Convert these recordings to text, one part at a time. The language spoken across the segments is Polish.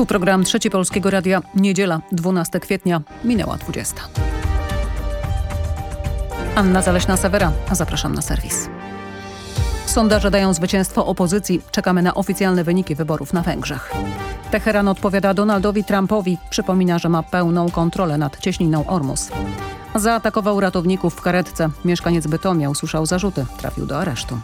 Tu program Trzeci Polskiego Radia. Niedziela, 12 kwietnia, minęła 20. Anna Zaleśna-Sewera, zapraszam na serwis. Sondaże dają zwycięstwo opozycji. Czekamy na oficjalne wyniki wyborów na Węgrzech. Teheran odpowiada Donaldowi Trumpowi. Przypomina, że ma pełną kontrolę nad cieśniną Ormus. Zaatakował ratowników w karetce. Mieszkaniec Bytomia usłyszał zarzuty. Trafił do aresztu.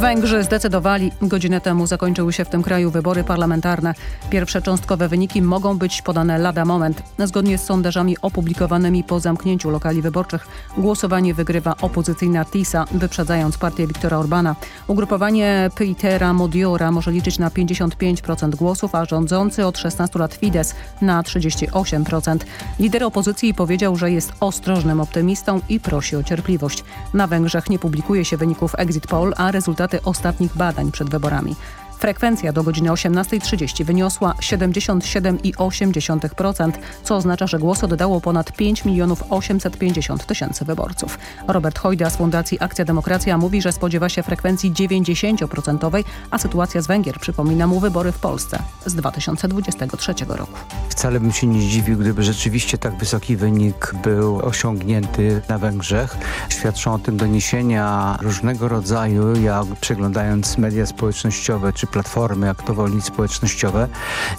Węgrzy zdecydowali. Godzinę temu zakończyły się w tym kraju wybory parlamentarne. Pierwsze cząstkowe wyniki mogą być podane lada moment. Zgodnie z sondażami opublikowanymi po zamknięciu lokali wyborczych głosowanie wygrywa opozycyjna TISA, wyprzedzając partię Viktora Orbana. Ugrupowanie Petera Modiora może liczyć na 55% głosów, a rządzący od 16 lat Fidesz na 38%. Lider opozycji powiedział, że jest ostrożnym optymistą i prosi o cierpliwość. Na Węgrzech nie publikuje się wyników exit poll, a rezultaty rezultaty ostatnich badań przed wyborami. Frekwencja do godziny 18.30 wyniosła 77,8%, co oznacza, że głos oddało ponad 5 milionów 850 tysięcy wyborców. Robert Hojda z Fundacji Akcja Demokracja mówi, że spodziewa się frekwencji 90%, a sytuacja z Węgier przypomina mu wybory w Polsce z 2023 roku. Wcale bym się nie zdziwił, gdyby rzeczywiście tak wysoki wynik był osiągnięty na Węgrzech. Świadczą o tym doniesienia różnego rodzaju, jak przeglądając media społecznościowe czy platformy, jak to woli społecznościowe,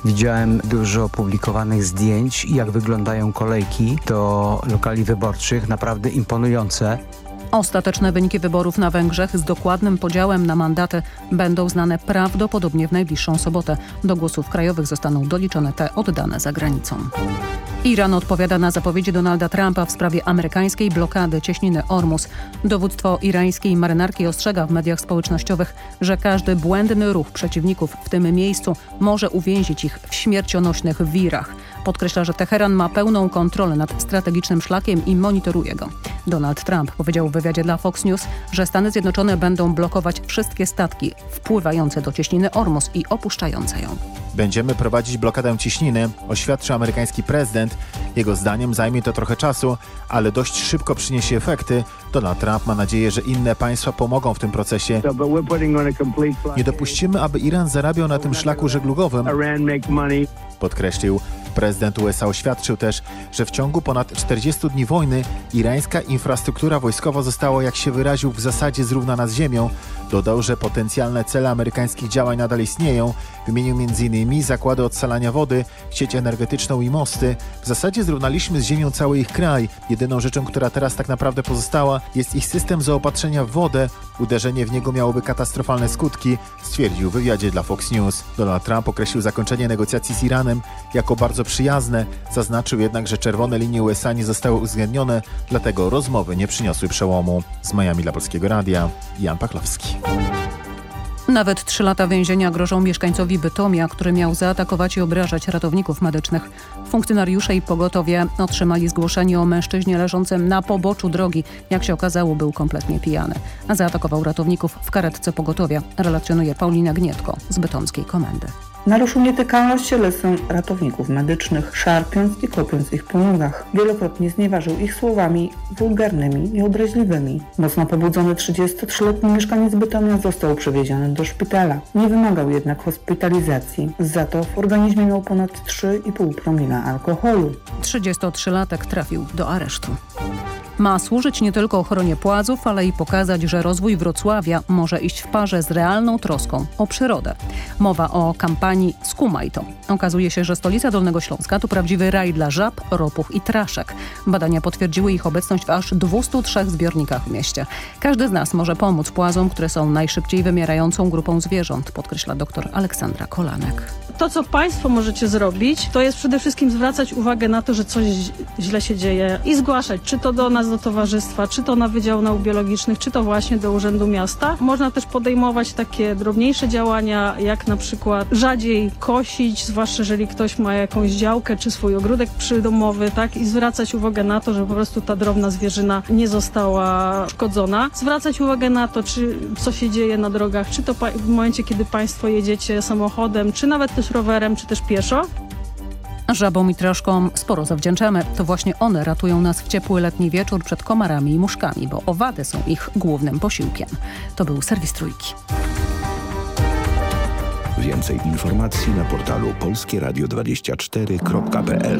widziałem dużo opublikowanych zdjęć jak wyglądają kolejki do lokali wyborczych, naprawdę imponujące. Ostateczne wyniki wyborów na Węgrzech z dokładnym podziałem na mandaty będą znane prawdopodobnie w najbliższą sobotę. Do głosów krajowych zostaną doliczone te oddane za granicą. Iran odpowiada na zapowiedzi Donalda Trumpa w sprawie amerykańskiej blokady cieśniny Ormus. Dowództwo irańskiej marynarki ostrzega w mediach społecznościowych, że każdy błędny ruch przeciwników w tym miejscu może uwięzić ich w śmiercionośnych wirach. Podkreśla, że Teheran ma pełną kontrolę nad strategicznym szlakiem i monitoruje go. Donald Trump powiedział w wywiadzie dla Fox News, że Stany Zjednoczone będą blokować wszystkie statki wpływające do cieśniny Ormus i opuszczające ją. Będziemy prowadzić blokadę cieśniny, oświadczył amerykański prezydent. Jego zdaniem zajmie to trochę czasu, ale dość szybko przyniesie efekty. Donald Trump ma nadzieję, że inne państwa pomogą w tym procesie. Nie dopuścimy, aby Iran zarabiał na tym szlaku żeglugowym, podkreślił. Prezydent USA oświadczył też, że w ciągu ponad 40 dni wojny irańska infrastruktura wojskowa została, jak się wyraził, w zasadzie zrównana z ziemią. Dodał, że potencjalne cele amerykańskich działań nadal istnieją. Wymienił m.in. zakłady odsalania wody, sieć energetyczną i mosty. W zasadzie zrównaliśmy z ziemią cały ich kraj. Jedyną rzeczą, która teraz tak naprawdę pozostała, jest ich system zaopatrzenia w wodę. Uderzenie w niego miałoby katastrofalne skutki, stwierdził w wywiadzie dla Fox News. Donald Trump określił zakończenie negocjacji z Iranem jako bardzo przyjazne. Zaznaczył jednak, że czerwone linie USA nie zostały uwzględnione, dlatego rozmowy nie przyniosły przełomu. Z Miami dla Polskiego Radia, Jan Pachlowski. Nawet trzy lata więzienia grożą mieszkańcowi Bytomia, który miał zaatakować i obrażać ratowników medycznych. Funkcjonariusze i pogotowie otrzymali zgłoszenie o mężczyźnie leżącym na poboczu drogi. Jak się okazało, był kompletnie pijany. Zaatakował ratowników w karetce pogotowia, relacjonuje Paulina Gnietko z bytomskiej komendy. Naruszył nietykalność cielesną ratowników medycznych, szarpiąc i kopiąc ich po nogach. Wielokrotnie znieważył ich słowami wulgarnymi i obraźliwymi. Mocno pobudzony 33-letni mieszkaniec Bytomia został przewieziony do szpitala. Nie wymagał jednak hospitalizacji. Za to w organizmie miał ponad 3,5 promila alkoholu. 33-latek trafił do aresztu. Ma służyć nie tylko ochronie płazów, ale i pokazać, że rozwój Wrocławia może iść w parze z realną troską o przyrodę. Mowa o kampanii Skumaj to. Okazuje się, że stolica Dolnego Śląska to prawdziwy raj dla żab, ropuch i traszek. Badania potwierdziły ich obecność w aż 203 zbiornikach w mieście. Każdy z nas może pomóc płazom, które są najszybciej wymierającą grupą zwierząt, podkreśla dr Aleksandra Kolanek. To, co Państwo możecie zrobić, to jest przede wszystkim zwracać uwagę na to, że coś źle się dzieje i zgłaszać, czy to do nas, do towarzystwa, czy to na Wydział Nauk Biologicznych, czy to właśnie do Urzędu Miasta. Można też podejmować takie drobniejsze działania, jak na przykład rzadziej kosić, zwłaszcza jeżeli ktoś ma jakąś działkę, czy swój ogródek przydomowy, tak, i zwracać uwagę na to, że po prostu ta drobna zwierzyna nie została szkodzona. Zwracać uwagę na to, czy co się dzieje na drogach, czy to w momencie, kiedy Państwo jedziecie samochodem, czy nawet też rowerem, czy też pieszo. Żabom i troszkom sporo zawdzięczamy. To właśnie one ratują nas w ciepły letni wieczór przed komarami i muszkami, bo owady są ich głównym posiłkiem. To był serwis Trójki. Więcej informacji na portalu polskieradio24.pl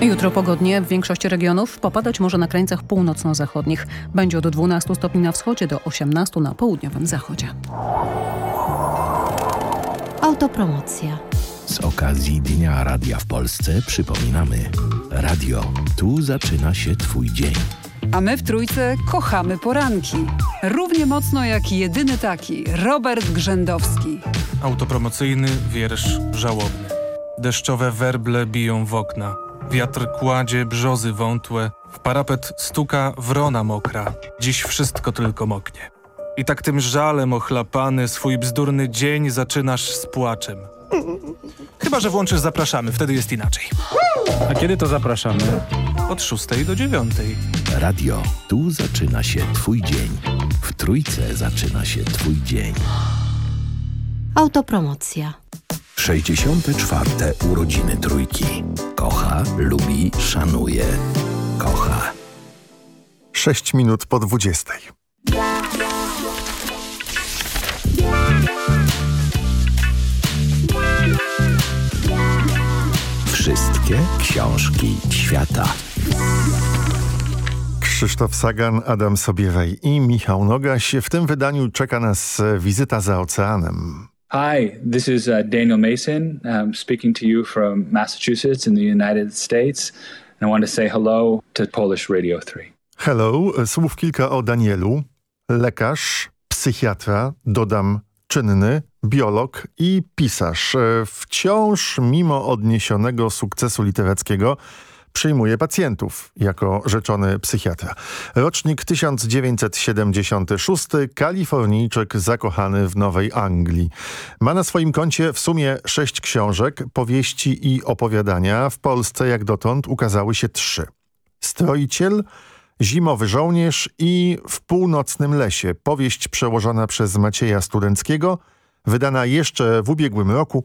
Jutro pogodnie w większości regionów popadać może na krańcach północno-zachodnich. Będzie od 12 stopni na wschodzie do 18 na południowym zachodzie. Autopromocja. Z okazji Dnia Radia w Polsce przypominamy. Radio, tu zaczyna się Twój dzień. A my w Trójce kochamy poranki. Równie mocno jak jedyny taki, Robert Grzędowski. Autopromocyjny wiersz żałobny. Deszczowe werble biją w okna. Wiatr kładzie brzozy wątłe. W parapet stuka wrona mokra. Dziś wszystko tylko moknie. I tak tym żalem ochlapany swój bzdurny dzień zaczynasz z płaczem. Chyba, że włączysz zapraszamy, wtedy jest inaczej. A kiedy to zapraszamy? Od 6 do 9. Radio, tu zaczyna się Twój dzień. W Trójce zaczyna się Twój dzień. Autopromocja. 64. urodziny Trójki. Kocha, lubi, szanuje. Kocha. 6 minut po 20. Wszystkie książki świata. Krzysztof Sagan, Adam Sobiewej i Michał Nogaś. W tym wydaniu czeka nas wizyta za oceanem. Hi, this is uh, Daniel Mason um, speaking to you from Massachusetts in the United States. And I want to say hello to Polish Radio 3. Hello, słów kilka o Danielu. Lekarz, psychiatra, dodam czynny, biolog i pisarz. Wciąż, mimo odniesionego sukcesu literackiego, przyjmuje pacjentów jako rzeczony psychiatra. Rocznik 1976, kalifornijczyk zakochany w Nowej Anglii. Ma na swoim koncie w sumie sześć książek, powieści i opowiadania. W Polsce jak dotąd ukazały się trzy. Stroiciel, Zimowy żołnierz i W północnym lesie, powieść przełożona przez Macieja Studenckiego, wydana jeszcze w ubiegłym roku,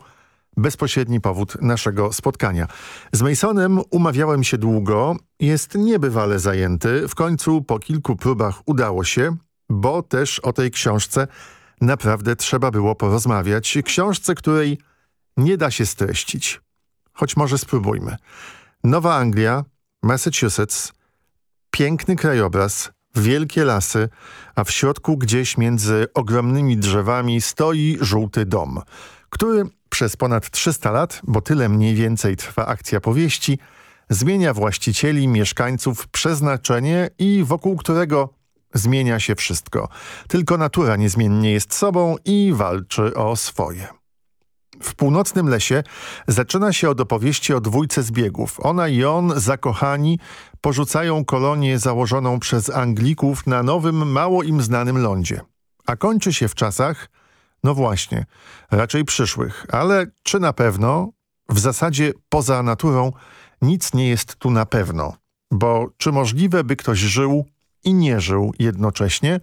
bezpośredni powód naszego spotkania. Z Masonem umawiałem się długo, jest niebywale zajęty. W końcu po kilku próbach udało się, bo też o tej książce naprawdę trzeba było porozmawiać. Książce, której nie da się streścić. Choć może spróbujmy. Nowa Anglia, Massachusetts, piękny krajobraz, wielkie lasy, a w środku gdzieś między ogromnymi drzewami stoi żółty dom, który przez ponad 300 lat, bo tyle mniej więcej trwa akcja powieści, zmienia właścicieli, mieszkańców, przeznaczenie i wokół którego zmienia się wszystko. Tylko natura niezmiennie jest sobą i walczy o swoje. W północnym lesie zaczyna się od opowieści o dwójce zbiegów. Ona i on, zakochani, porzucają kolonię założoną przez Anglików na nowym, mało im znanym lądzie. A kończy się w czasach, no właśnie, raczej przyszłych. Ale czy na pewno? W zasadzie poza naturą nic nie jest tu na pewno. Bo czy możliwe, by ktoś żył i nie żył jednocześnie?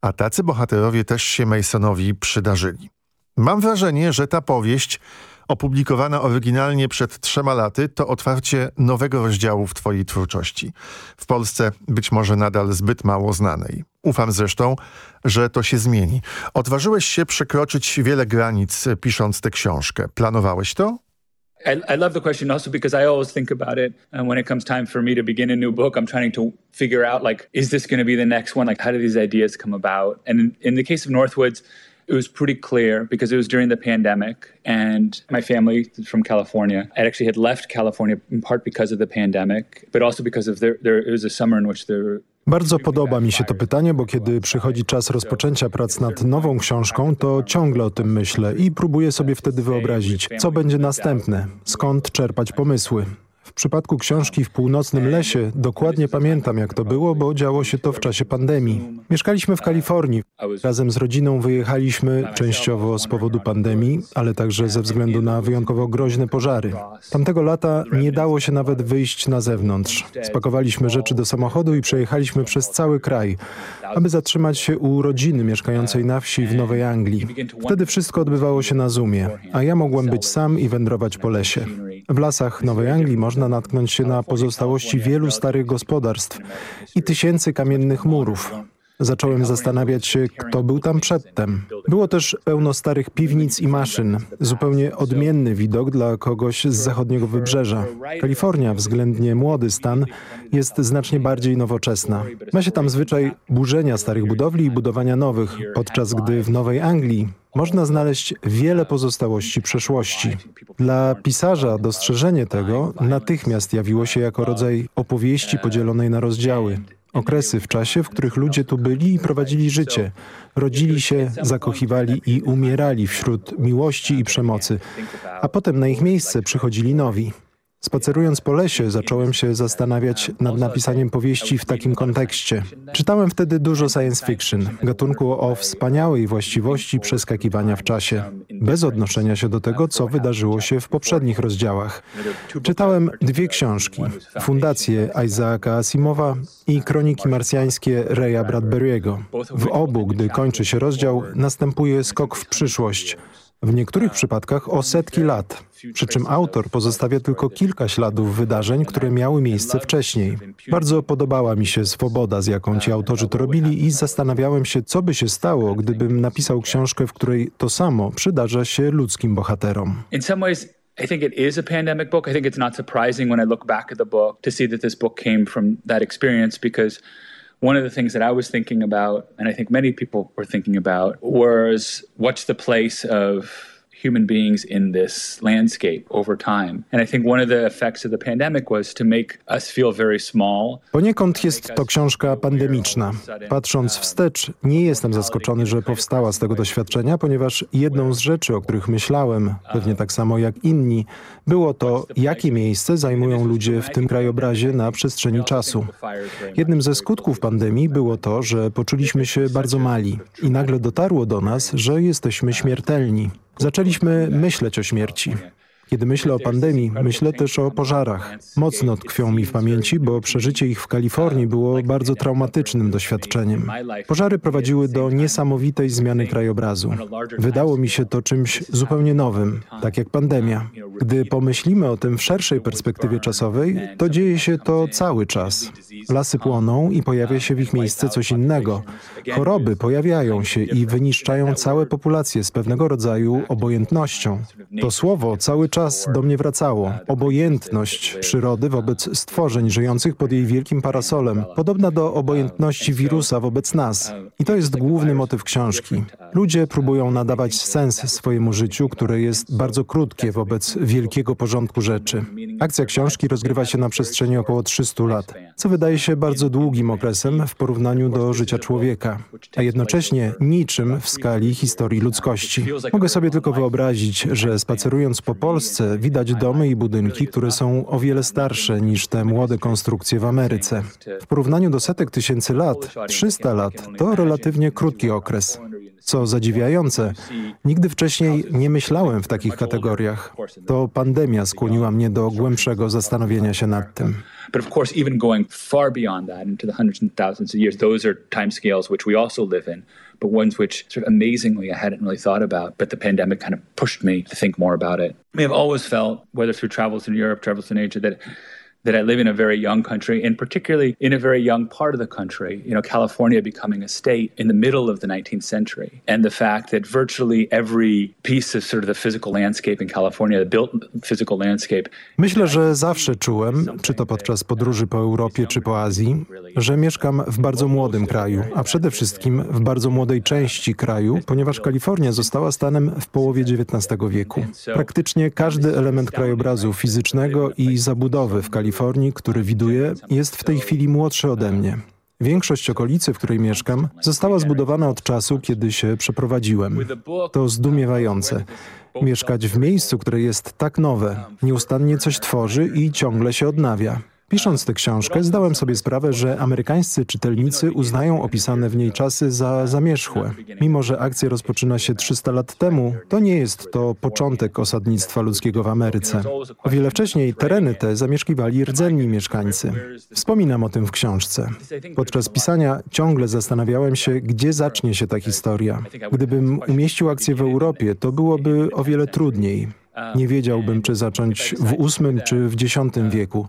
A tacy bohaterowie też się Masonowi przydarzyli. Mam wrażenie, że ta powieść, opublikowana oryginalnie przed trzema laty, to otwarcie nowego rozdziału w twojej twórczości. W Polsce być może nadal zbyt mało znanej. Ufam zresztą, że to się zmieni. Odważyłeś się przekroczyć wiele granic, pisząc tę książkę. Planowałeś to? I, I, love the question also because I always think about it and when it comes time for me to begin a new book, I'm trying to figure out like, is this going to be the next one? Like, how do these ideas come about? And in, in the case of Northwoods, it was pretty clear because it was during the pandemic and my family from California. I actually had left California in part because of the pandemic, but also because of there, there it was a summer in which there Bardzo podoba mi się to pytanie, bo kiedy przychodzi czas rozpoczęcia prac nad nową książką, to ciągle o tym myślę i próbuję sobie wtedy wyobrazić, co będzie następne, skąd czerpać pomysły. W przypadku książki w północnym lesie dokładnie pamiętam jak to było, bo działo się to w czasie pandemii. Mieszkaliśmy w Kalifornii. Razem z rodziną wyjechaliśmy częściowo z powodu pandemii, ale także ze względu na wyjątkowo groźne pożary. Tamtego lata nie dało się nawet wyjść na zewnątrz. Spakowaliśmy rzeczy do samochodu i przejechaliśmy przez cały kraj, aby zatrzymać się u rodziny mieszkającej na wsi w Nowej Anglii. Wtedy wszystko odbywało się na Zoomie, a ja mogłem być sam i wędrować po lesie. W lasach Nowej Anglii można natknąć się na pozostałości wielu starych gospodarstw i tysięcy kamiennych murów. Zacząłem zastanawiać się, kto był tam przedtem. Było też pełno starych piwnic i maszyn. Zupełnie odmienny widok dla kogoś z zachodniego wybrzeża. Kalifornia, względnie młody stan, jest znacznie bardziej nowoczesna. Ma się tam zwyczaj burzenia starych budowli i budowania nowych, podczas gdy w Nowej Anglii można znaleźć wiele pozostałości przeszłości. Dla pisarza dostrzeżenie tego natychmiast jawiło się jako rodzaj opowieści podzielonej na rozdziały. Okresy w czasie, w których ludzie tu byli i prowadzili życie. Rodzili się, zakochiwali i umierali wśród miłości i przemocy, a potem na ich miejsce przychodzili nowi. Spacerując po lesie, zacząłem się zastanawiać nad napisaniem powieści w takim kontekście. Czytałem wtedy dużo science fiction, gatunku o wspaniałej właściwości przeskakiwania w czasie, bez odnoszenia się do tego, co wydarzyło się w poprzednich rozdziałach. Czytałem dwie książki, Fundację Isaaca Asimowa i Kroniki Marsjańskie Raya Bradbury'ego. W obu, gdy kończy się rozdział, następuje skok w przyszłość, w niektórych przypadkach o setki lat, przy czym autor pozostawia tylko kilka śladów wydarzeń, które miały miejsce wcześniej. Bardzo podobała mi się swoboda, z jaką ci autorzy to robili i zastanawiałem się, co by się stało, gdybym napisał książkę, w której to samo przydarza się ludzkim bohaterom. I think it is a pandemic book. I think it's not surprising when I look back at the book to see that this book came from that experience because one of the things that I was thinking about, and I think many people were thinking about, was what's the place of human beings in this landscape over time. And I think one of the effects of the pandemic was to make us feel very small. Poniekąd jest to książka pandemiczna. Patrząc wstecz, nie jestem zaskoczony, że powstała z tego doświadczenia, ponieważ jedną z rzeczy, o których myślałem, pewnie tak samo jak inni, było to, jakie miejsce zajmują ludzie w tym krajobrazie na przestrzeni czasu. Jednym ze skutków pandemii było to, że poczuliśmy się bardzo mali i nagle dotarło do nas, że jesteśmy śmiertelni. Zaczęliśmy myśleć o śmierci. Kiedy myślę o pandemii, myślę też o pożarach. Mocno tkwią mi w pamięci, bo przeżycie ich w Kalifornii było bardzo traumatycznym doświadczeniem. Pożary prowadziły do niesamowitej zmiany krajobrazu. Wydało mi się to czymś zupełnie nowym, tak jak pandemia. Gdy pomyślimy o tym w szerszej perspektywie czasowej, to dzieje się to cały czas. Lasy płoną i pojawia się w ich miejsce coś innego. Choroby pojawiają się i wyniszczają całe populacje z pewnego rodzaju obojętnością. To słowo cały czas czas do mnie wracało. Obojętność przyrody wobec stworzeń żyjących pod jej wielkim parasolem, podobna do obojętności wirusa wobec nas. I to jest główny motyw książki. Ludzie próbują nadawać sens swojemu życiu, które jest bardzo krótkie wobec wielkiego porządku rzeczy. Akcja książki rozgrywa się na przestrzeni około 300 lat, co wydaje się bardzo długim okresem w porównaniu do życia człowieka, a jednocześnie niczym w skali historii ludzkości. Mogę sobie tylko wyobrazić, że spacerując po Polsce, Polsce widać domy i budynki, które są o wiele starsze niż te młode konstrukcje w Ameryce. W porównaniu do setek tysięcy lat, 300 lat to relatywnie krótki okres. Co zadziwiające, nigdy wcześniej nie myślałem w takich kategoriach. To pandemia skłoniła mnie do głębszego zastanowienia się nad tym. But of course, even going far beyond that into the hundreds and thousands of years, those are timescales which we also live in, but ones which sort of amazingly I hadn't really thought about. But the pandemic kind of pushed me to think more about it. I have always felt, whether through travels in Europe, travels in Asia, that that I live in a very young country, and particularly in a very young part of the country. You know, California becoming a state in the middle of the 19th century, and the fact that virtually every piece of sort of the physical landscape in California, the built physical landscape. Myślę, że zawsze czułem, czy to podczas podróży po Europie, czy po Azji, że mieszkam w bardzo młodym kraju, a przede wszystkim w bardzo młodej części kraju, ponieważ Kalifornia została stanem w połowie XIX wieku. Praktycznie każdy element krajobrazu fizycznego i zabudowy w Kalifornii Kalifornii, który widuję, jest w tej chwili młodszy ode mnie. Większość okolicy, w której mieszkam, została zbudowana od czasu, kiedy się przeprowadziłem. To zdumiewające. Mieszkać w miejscu, które jest tak nowe, nieustannie coś tworzy i ciągle się odnawia. Pisząc tę książkę, zdałem sobie sprawę, że amerykańscy czytelnicy uznają opisane w niej czasy za zamierzchłe. Mimo, że akcja rozpoczyna się 300 lat temu, to nie jest to początek osadnictwa ludzkiego w Ameryce. O wiele wcześniej tereny te zamieszkiwali rdzenni mieszkańcy. Wspominam o tym w książce. Podczas pisania ciągle zastanawiałem się, gdzie zacznie się ta historia. Gdybym umieścił akcję w Europie, to byłoby o wiele trudniej. Nie wiedziałbym, czy zacząć w VIII czy w X wieku.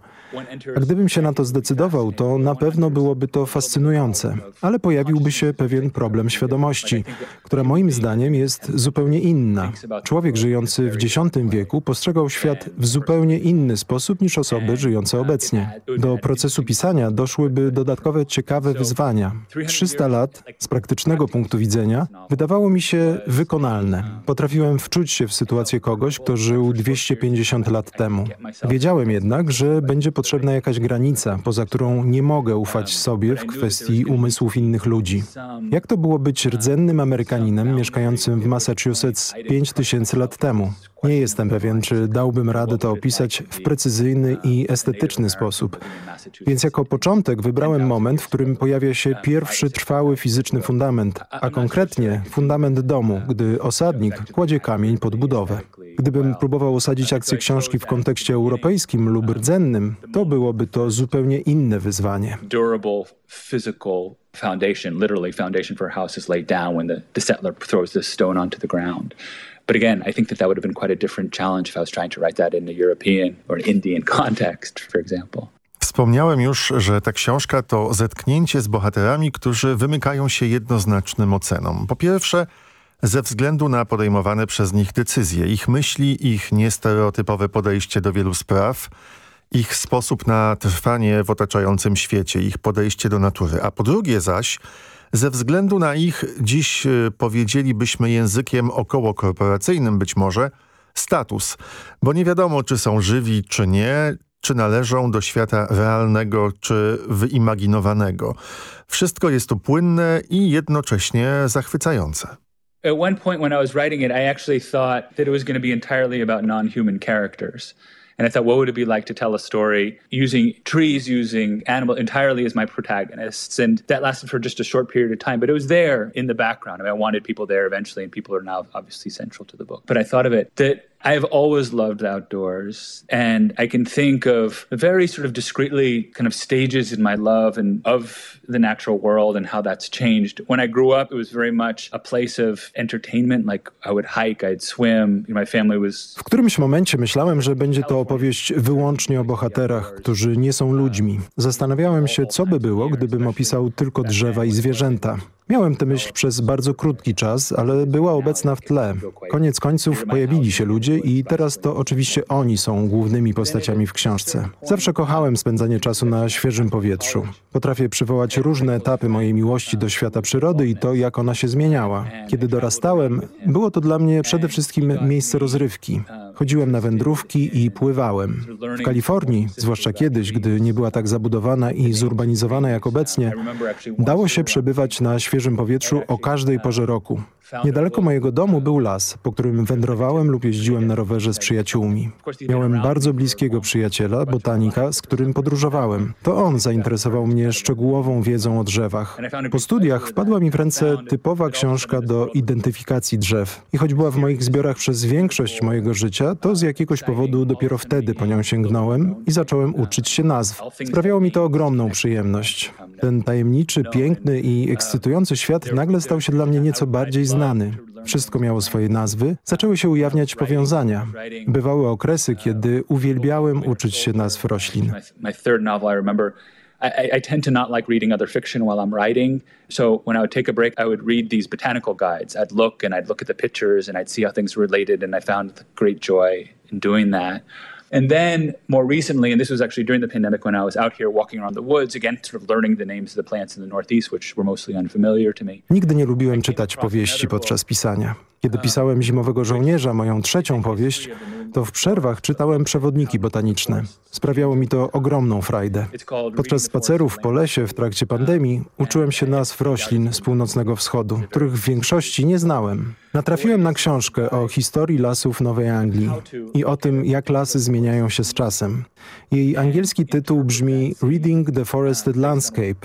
A gdybym się na to zdecydował, to na pewno byłoby to fascynujące, ale pojawiłby się pewien problem świadomości, która moim zdaniem jest zupełnie inna. Człowiek żyjący w X wieku postrzegał świat w zupełnie inny sposób niż osoby żyjące obecnie. Do procesu pisania doszłyby dodatkowe ciekawe wyzwania. 300 lat z praktycznego punktu widzenia wydawało mi się wykonalne. Potrafiłem wczuć się w sytuację kogoś, kto żył 250 lat temu. Wiedziałem jednak, że będzie potrzebna jakaś granica, poza którą nie mogę ufać sobie w kwestii umysłów innych ludzi. Jak to było być rdzennym Amerykaninem mieszkającym w Massachusetts 5000 lat temu? Nie jestem pewien, czy dałbym radę to opisać w precyzyjny i estetyczny sposób. Więc jako początek wybrałem moment, w którym pojawia się pierwszy trwały fizyczny fundament, a konkretnie fundament domu, gdy osadnik kładzie kamień pod budowę. Gdybym próbował osadzić akcję książki w kontekście europejskim lub rdzennym, to byłoby to zupełnie inne wyzwanie. foundation, literally foundation for a house is laid down when the, the settler throws this stone onto the ground. But again, I think that that would have been quite a different challenge if I was trying to write that in a European or an Indian context, for example. Wspomniałem już, że ta książka to zetknięcie z bohaterami, którzy wymykają się jednoznacznym ocenom. Po pierwsze, ze względu na podejmowane przez nich decyzje, ich myśli, ich niestereotypowe podejście do wielu spraw, ich sposób na trwanie w otaczającym świecie, ich podejście do natury. A po drugie zaś, ze względu na ich, dziś y, powiedzielibyśmy językiem okołokorporacyjnym być może, status. Bo nie wiadomo, czy są żywi, czy nie, czy należą do świata realnego, czy wyimaginowanego. Wszystko jest tu płynne i jednocześnie zachwycające. At one point when I was writing it, I actually thought that it was going to be entirely about non-human characters. And I thought, what would it be like to tell a story using trees, using animal entirely as my protagonists? And that lasted for just a short period of time, but it was there in the background. I mean, I wanted people there eventually, and people are now obviously central to the book. But I thought of it that I've always loved outdoors, and I can think of very sort of discreetly kind of stages in my love and of the natural world and how that's changed. When I grew up, it was very much a place of entertainment. Like I would hike, I'd swim. My family was. W którymś momencie myślałem, że będzie to opowieść wyłącznie o bohaterach, którzy nie są ludźmi. Zastanawiałem się, co by było, gdybym opisał tylko drzewa i zwierzęta. Miałem tę myśl przez bardzo krótki czas, ale była obecna w tle. Koniec końców pojawili się ludzie i teraz to oczywiście oni są głównymi postaciami w książce. Zawsze kochałem spędzanie czasu na świeżym powietrzu. Potrafię przywołać różne etapy mojej miłości do świata przyrody i to, jak ona się zmieniała. Kiedy dorastałem, było to dla mnie przede wszystkim miejsce rozrywki. Chodziłem na wędrówki i pływałem. W Kalifornii, zwłaszcza kiedyś, gdy nie była tak zabudowana i zurbanizowana jak obecnie, dało się przebywać na świeżym powietrzu o każdej porze roku. Niedaleko mojego domu był las, po którym wędrowałem lub jeździłem na rowerze z przyjaciółmi. Miałem bardzo bliskiego przyjaciela, botanika, z którym podróżowałem. To on zainteresował mnie szczegółową wiedzą o drzewach. Po studiach wpadła mi w ręce typowa książka do identyfikacji drzew. I choć była w moich zbiorach przez większość mojego życia, to z jakiegoś powodu dopiero wtedy po nią sięgnąłem i zacząłem uczyć się nazw. Sprawiało mi to ogromną przyjemność. Ten tajemniczy, piękny i ekscytujący świat nagle stał się dla mnie nieco bardziej znany Wszystko miało swoje nazwy, zaczęły się ujawniać powiązania. Bywały okresy, kiedy uwielbiałem uczyć się nazw roślin. I, I, tend to not like reading other fiction while I'm writing. So when I would take a break, I would read these botanical guides. I'd look and I'd look at the pictures and I'd see how things related, and I found great joy in doing that. And then more recently, and this was actually during the pandemic when I was out here walking around the woods, again, sort of learning the names of the plants in the Northeast, which were mostly unfamiliar to me. Nigdy nie lubiłem czytać powieści podczas pisania. Kiedy pisałem Zimowego Żołnierza, moją trzecią powieść, to w przerwach czytałem przewodniki botaniczne. Sprawiało mi to ogromną frajdę. Podczas spacerów po lesie w trakcie pandemii uczyłem się nazw roślin z północnego wschodu, których w większości nie znałem. Natrafiłem na książkę o historii lasów Nowej Anglii i o tym, jak lasy zmieniają się z czasem. Jej angielski tytuł brzmi Reading the Forested Landscape.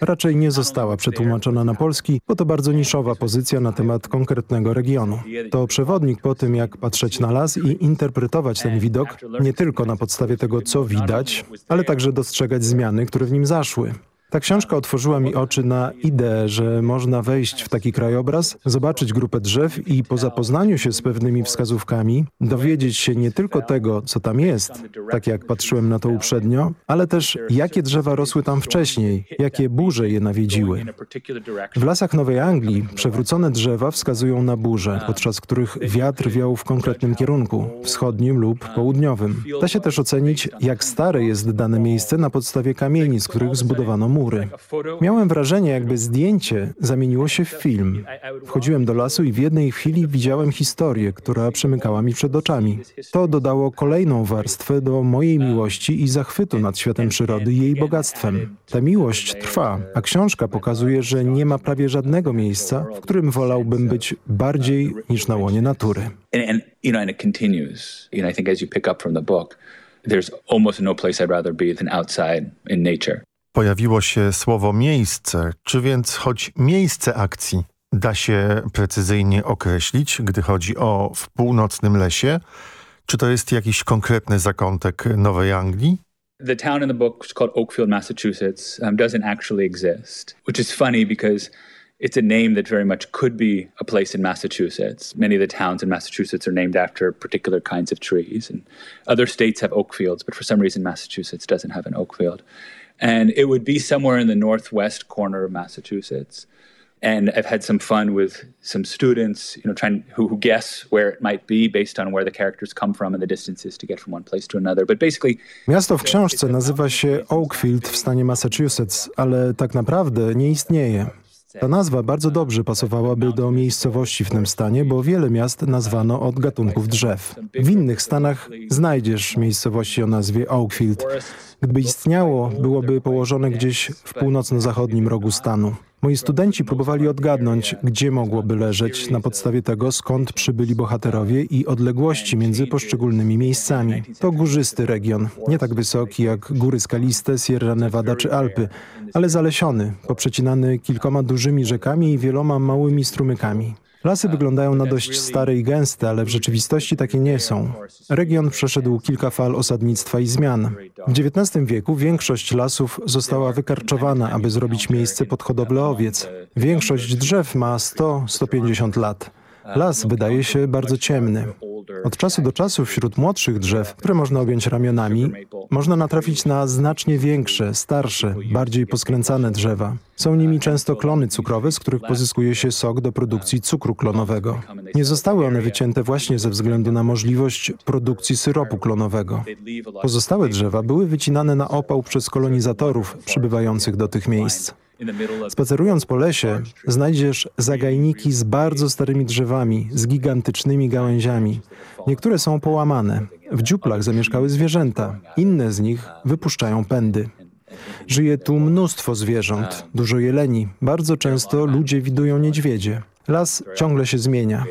Raczej nie została przetłumaczona na polski, bo to bardzo niszowa pozycja na temat konkretnego regionu. To przewodnik po tym, jak patrzeć na las i interpretować ten widok, nie tylko na podstawie tego, co widać, ale także dostrzegać zmiany, które w nim zaszły. Ta książka otworzyła mi oczy na ideę, że można wejść w taki krajobraz, zobaczyć grupę drzew i po zapoznaniu się z pewnymi wskazówkami dowiedzieć się nie tylko tego, co tam jest, tak jak patrzyłem na to uprzednio, ale też jakie drzewa rosły tam wcześniej, jakie burze je nawiedziły. W lasach Nowej Anglii przewrócone drzewa wskazują na burze, podczas których wiatr wiał w konkretnym kierunku, wschodnim lub południowym. Da się też ocenić, jak stare jest dane miejsce na podstawie kamieni, z których zbudowano mury. Miałem wrażenie, jakby zdjęcie zamieniło się w film. Wchodziłem do lasu i w jednej chwili widziałem historię, która przemykała mi przed oczami. To dodało kolejną warstwę do mojej miłości i zachwytu nad światem przyrody i jej bogactwem. Ta miłość trwa, a książka pokazuje, że nie ma prawie żadnego miejsca, w którym wolałbym być bardziej niż na łonie natury. There's almost no place I'd rather be than outside in nature. Pojawiło się słowo miejsce. Czy więc choć miejsce akcji da się precyzyjnie określić, gdy chodzi o w północnym lesie? Czy to jest jakiś konkretny zakątek Nowej Anglii? The town in the book is called Oakfield, Massachusetts, um, doesn't actually exist, which is funny because it's a name that very much could be a place in Massachusetts. Many of the towns in Massachusetts are named after particular kinds of trees, and other states have oak fields, but for some reason Massachusetts doesn't have an oak field. And it would be somewhere in the northwest corner of Massachusetts. And I've had some fun with some students, you know, trying who, who guess where it might be based on where the characters come from and the distances to get from one place to another. But basically, Miasto w książce nazywa się Oakfield w stanie Massachusetts, ale tak naprawdę nie istnieje. Ta nazwa bardzo dobrze pasowałaby do miejscowości w tym stanie, bo wiele miast nazwano od gatunków drzew. W innych stanach znajdziesz miejscowości o nazwie Oakfield. Gdyby istniało, byłoby położone gdzieś w północno-zachodnim rogu stanu. Moi studenci próbowali odgadnąć, gdzie mogłoby leżeć na podstawie tego, skąd przybyli bohaterowie i odległości między poszczególnymi miejscami. To górzysty region, nie tak wysoki jak góry skaliste, Sierra Nevada czy Alpy, ale zalesiony, poprzecinany kilkoma dużymi rzekami i wieloma małymi strumykami. Lasy wyglądają na dość stare i gęste, ale w rzeczywistości takie nie są. Region przeszedł kilka fal osadnictwa i zmian. W XIX wieku większość lasów została wykarczowana, aby zrobić miejsce pod hodowlę owiec. Większość drzew ma 100-150 lat. Las wydaje się bardzo ciemny. Od czasu do czasu wśród młodszych drzew, które można objąć ramionami, można natrafić na znacznie większe, starsze, bardziej poskręcane drzewa. Są nimi często klony cukrowe, z których pozyskuje się sok do produkcji cukru klonowego. Nie zostały one wycięte właśnie ze względu na możliwość produkcji syropu klonowego. Pozostałe drzewa były wycinane na opał przez kolonizatorów przybywających do tych miejsc. Spacerując po lesie, znajdziesz zagajniki z bardzo starymi drzewami, z gigantycznymi gałęziami. Niektóre są połamane. W dziuplach zamieszkały zwierzęta. Inne z nich wypuszczają pędy. Żyje tu mnóstwo zwierząt, dużo jeleni. Bardzo często ludzie widują niedźwiedzie. Las ciągle się zmienia.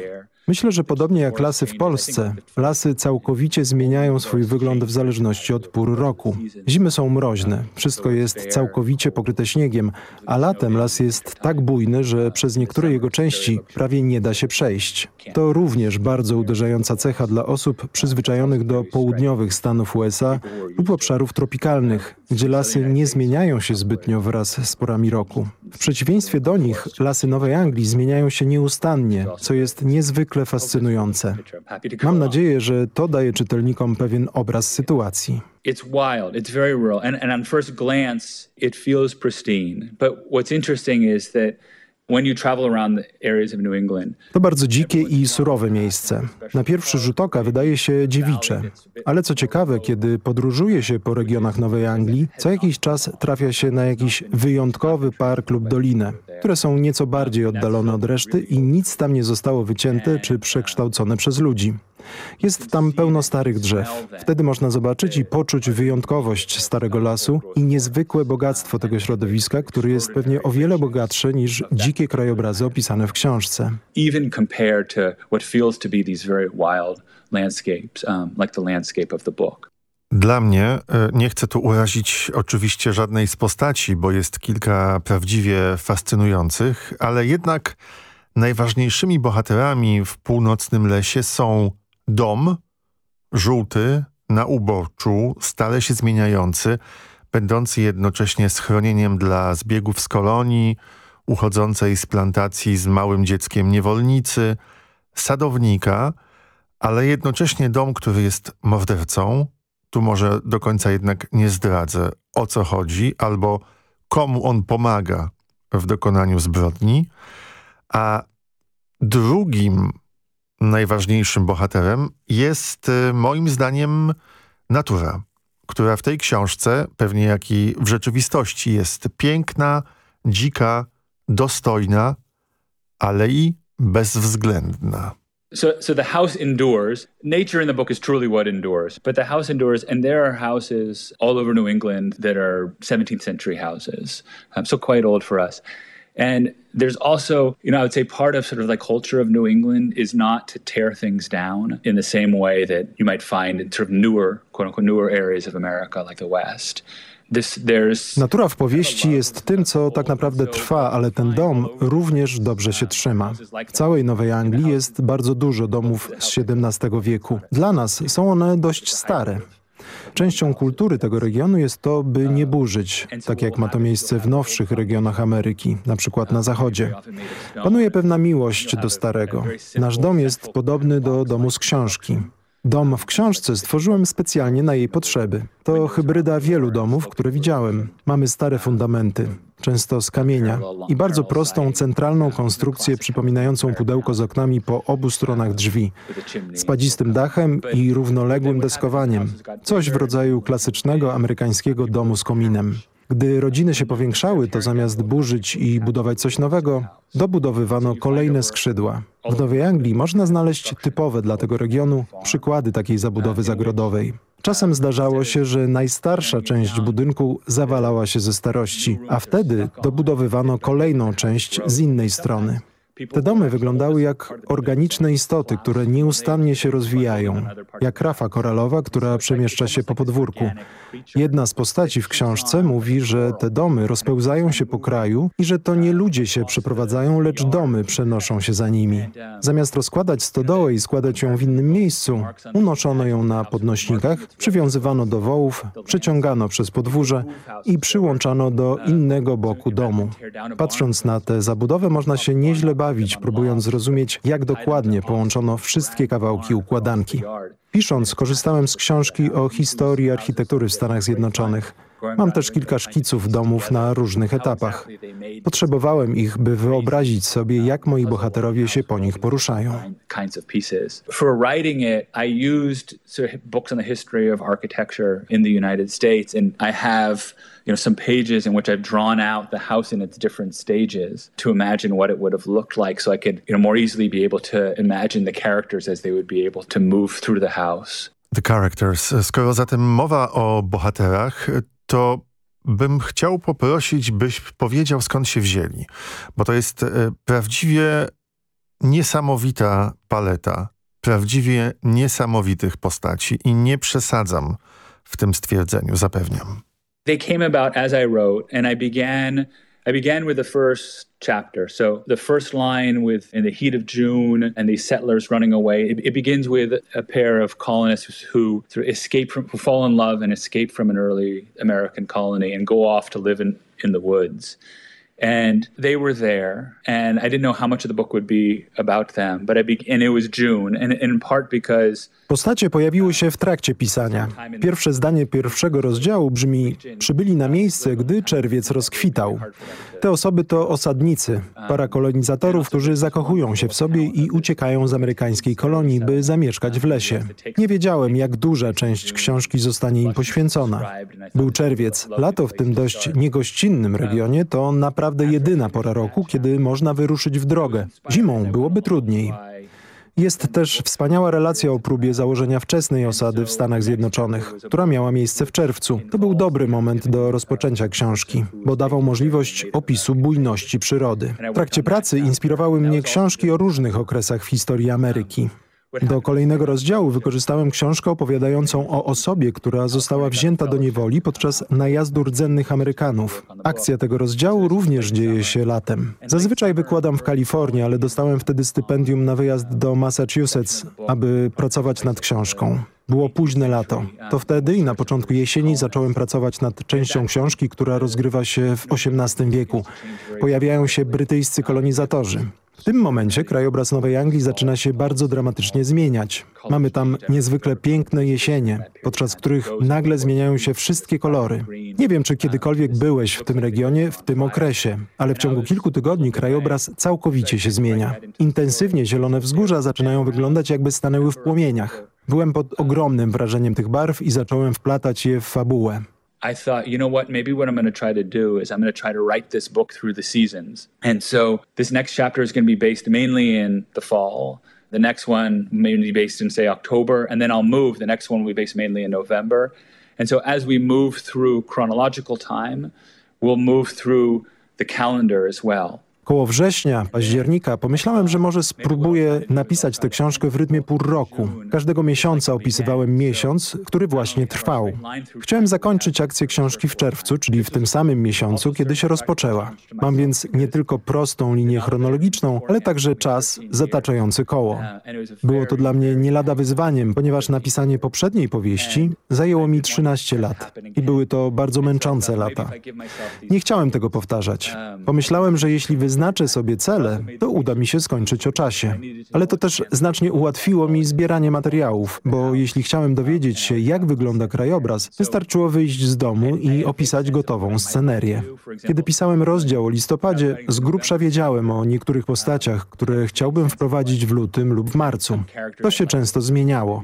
Myślę, że podobnie jak lasy w Polsce, lasy całkowicie zmieniają swój wygląd w zależności od pór roku. Zimy są mroźne, wszystko jest całkowicie pokryte śniegiem, a latem las jest tak bujny, że przez niektóre jego części prawie nie da się przejść. To również bardzo uderzająca cecha dla osób przyzwyczajonych do południowych stanów USA lub obszarów tropikalnych, gdzie lasy nie zmieniają się zbytnio wraz z porami roku. W przeciwieństwie do nich, lasy Nowej Anglii zmieniają się nieustannie, co jest niezwykle fascynujące. Mam nadzieję, że to daje czytelnikom pewien obraz sytuacji. It's wild, it's very rural, and, and on first glance, it feels pristine. But what's interesting is that To bardzo dzikie i surowe miejsce. Na pierwszy rzut oka wydaje się dziewicze. Ale co ciekawe, kiedy podróżuje się po regionach Nowej Anglii, co jakiś czas trafia się na jakiś wyjątkowy park lub dolinę, które są nieco bardziej oddalone od reszty i nic tam nie zostało wycięte czy przekształcone przez ludzi. Jest tam pełno starych drzew. Wtedy można zobaczyć i poczuć wyjątkowość starego lasu i niezwykłe bogactwo tego środowiska, które jest pewnie o wiele bogatsze niż dzikie krajobrazy opisane w książce. even compared to what feels to be these very wild landscapes, um, like the landscape of the book. Dla mnie, e, nie chcę tu urazić oczywiście żadnej z postaci, bo jest kilka prawdziwie fascynujących, ale jednak najważniejszymi bohaterami w północnym lesie są dom, żółty, na uboczu, stale się zmieniający, będący jednocześnie schronieniem dla zbiegów z kolonii, uchodzącej z plantacji z małym dzieckiem niewolnicy, sadownika, ale jednocześnie dom, który jest mordercą. Tu może do końca jednak nie zdradzę, o co chodzi, albo komu on pomaga w dokonaniu zbrodni. A drugim najważniejszym bohaterem jest y, moim zdaniem natura, która w tej książce, pewnie jak i w rzeczywistości, jest piękna, dzika, dostojna, ale i bezwzględna. So, so the house endures. Nature in the book is truly what endures, but the house endures, and there are houses all over New England that are 17th century houses, um, so quite old for us. And there's also, you know, I would say part of sort of the culture of New England is not to tear things down in the same way that you might find in sort of newer, quote unquote, newer areas of America like the West. Natura w powieści jest tym, co tak naprawdę trwa, ale ten dom również dobrze się trzyma. W całej Nowej Anglii jest bardzo dużo domów z XVII wieku. Dla nas są one dość stare. Częścią kultury tego regionu jest to, by nie burzyć, tak jak ma to miejsce w nowszych regionach Ameryki, na przykład na zachodzie. Panuje pewna miłość do starego. Nasz dom jest podobny do domu z książki. Dom w książce stworzyłem specjalnie na jej potrzeby. To hybryda wielu domów, które widziałem. Mamy stare fundamenty, często z kamienia i bardzo prostą, centralną konstrukcję przypominającą pudełko z oknami po obu stronach drzwi, spadzistym dachem i równoległym deskowaniem. Coś w rodzaju klasycznego amerykańskiego domu z kominem. Gdy rodziny się powiększały, to zamiast burzyć i budować coś nowego, dobudowywano kolejne skrzydła. W Nowej Anglii można znaleźć typowe dla tego regionu przykłady takiej zabudowy zagrodowej. Czasem zdarzało się, że najstarsza część budynku zawalała się ze starości, a wtedy dobudowywano kolejną część z innej strony. Te domy wyglądały jak organiczne istoty, które nieustannie się rozwijają, jak rafa koralowa, która przemieszcza się po podwórku. Jedna z postaci w książce mówi, że te domy rozpełzają się po kraju i że to nie ludzie się przeprowadzają, lecz domy przenoszą się za nimi. Zamiast rozkładać stodołę i składać ją w innym miejscu, unoszono ją na podnośnikach, przywiązywano do wołów, przeciągano przez podwórze i przyłączano do innego boku domu. Patrząc na tę zabudowę można się nieźle próbując zrozumieć, jak dokładnie połączono wszystkie kawałki układanki. Pisząc, korzystałem z książki o historii architektury w Stanach Zjednoczonych. Mam też kilka szkiców domów na różnych etapach. Potrzebowałem ich, by wyobrazić sobie, jak moi bohaterowie się po nich poruszają. For writing it, I used books on the history of architecture in the United States and I have you know, some pages in which I've drawn out the house in its different stages to imagine what it would have looked like so I could, you know, more easily be able to imagine the characters as they would be able to move through the house. The characters. Skoro zatem mowa o bohaterach, to bym chciał poprosić, byś powiedział skąd się wzięli. Bo to jest e, prawdziwie niesamowita paleta, prawdziwie niesamowitych postaci i nie przesadzam w tym stwierdzeniu, zapewniam. They came about as I wrote and I began I began with the first chapter. So the first line with in the heat of June and these settlers running away, it, it begins with a pair of colonists who sort of escape from, who fall in love and escape from an early American colony and go off to live in, in the woods. And they were there, and I didn't know how much of the book would be about them, but I be- and it was June, and, and in part because Postacie pojawiły się w trakcie pisania. Pierwsze zdanie pierwszego rozdziału brzmi Przybyli na miejsce, gdy czerwiec rozkwitał. Te osoby to osadnicy, para kolonizatorów, którzy zakochują się w sobie i uciekają z amerykańskiej kolonii, by zamieszkać w lesie. Nie wiedziałem, jak duża część książki zostanie im poświęcona. Był czerwiec. Lato w tym dość niegościnnym regionie to naprawdę jedyna pora roku, kiedy można wyruszyć w drogę. Zimą byłoby trudniej. Jest też wspaniała relacja o próbie założenia wczesnej osady w Stanach Zjednoczonych, która miała miejsce w czerwcu. To był dobry moment do rozpoczęcia książki, bo dawał możliwość opisu bujności przyrody. W trakcie pracy inspirowały mnie książki o różnych okresach w historii Ameryki. Do kolejnego rozdziału wykorzystałem książkę opowiadającą o osobie, która została wzięta do niewoli podczas najazdu rdzennych Amerykanów. Akcja tego rozdziału również dzieje się latem. Zazwyczaj wykładam w Kalifornii, ale dostałem wtedy stypendium na wyjazd do Massachusetts, aby pracować nad książką. Było późne lato. To wtedy i na początku jesieni zacząłem pracować nad częścią książki, która rozgrywa się w XVIII wieku. Pojawiają się brytyjscy kolonizatorzy. W tym momencie krajobraz Nowej Anglii zaczyna się bardzo dramatycznie zmieniać. Mamy tam niezwykle piękne jesienie, podczas których nagle zmieniają się wszystkie kolory. Nie wiem, czy kiedykolwiek byłeś w tym regionie w tym okresie, ale w ciągu kilku tygodni krajobraz całkowicie się zmienia. Intensywnie zielone wzgórza zaczynają wyglądać jakby stanęły w płomieniach. Byłem pod ogromnym wrażeniem tych barw i zacząłem wplatać je w fabułę. I thought, you know what, maybe what I'm going to try to do is I'm going to try to write this book through the seasons. And so this next chapter is going to be based mainly in the fall. The next one may be based in, say, October. And then I'll move. The next one will be based mainly in November. And so as we move through chronological time, we'll move through the calendar as well. Koło września, października pomyślałem, że może spróbuję napisać tę książkę w rytmie pół roku. Każdego miesiąca opisywałem miesiąc, który właśnie trwał. Chciałem zakończyć akcję książki w czerwcu, czyli w tym samym miesiącu, kiedy się rozpoczęła. Mam więc nie tylko prostą linię chronologiczną, ale także czas zataczający koło. Było to dla mnie nie lada wyzwaniem, ponieważ napisanie poprzedniej powieści zajęło mi 13 lat i były to bardzo męczące lata. Nie chciałem tego powtarzać. Pomyślałem, że jeśli wyznaczę sobie cele, to uda mi się skończyć o czasie. Ale to też znacznie ułatwiło mi zbieranie materiałów, bo jeśli chciałem dowiedzieć się, jak wygląda krajobraz, wystarczyło wyjść z domu i opisać gotową scenerię. Kiedy pisałem rozdział o listopadzie, z grubsza wiedziałem o niektórych postaciach, które chciałbym wprowadzić w lutym lub w marcu. To się często zmieniało.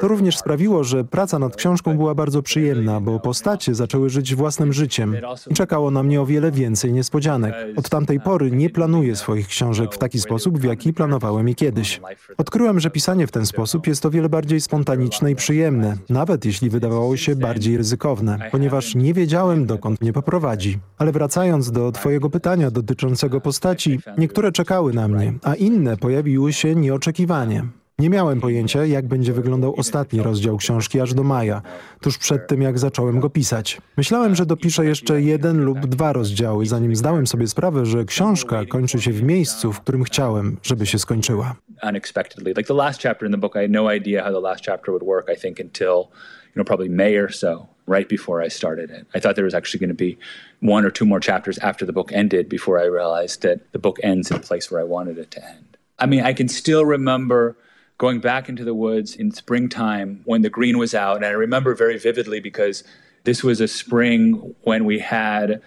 To również sprawiło, że praca nad książką była bardzo przyjemna, bo postacie zaczęły żyć własnym życiem i czekało na mnie o wiele więcej niespodzianek. Od tamtej pory nie planuję swoich książek w taki sposób, w jaki planowałem je kiedyś. Odkryłem, że pisanie w ten sposób jest o wiele bardziej spontaniczne i przyjemne, nawet jeśli wydawało się bardziej ryzykowne, ponieważ nie wiedziałem, dokąd mnie poprowadzi. Ale wracając do Twojego pytania dotyczącego postaci, niektóre czekały na mnie, a inne pojawiły się nieoczekiwanie. Nie miałem pojęcia, jak będzie wyglądał ostatni rozdział książki aż do maja, tuż przed tym, jak zacząłem go pisać. Myślałem, że dopiszę jeszcze jeden lub dwa rozdziały, zanim zdałem sobie sprawę, że książka kończy się w miejscu, w którym chciałem, żeby się skończyła. Unexpectedly. Like the last chapter in the book, I had no idea how the last chapter would work, I think, until, you know, probably May or so, right before I started it. I thought there was actually going to be one or two more chapters after the book ended before I realized that the book ends in a place where I wanted it to end. I mean, I can still remember going back into the woods in springtime when the green was out. And I remember very vividly because this was a spring when we had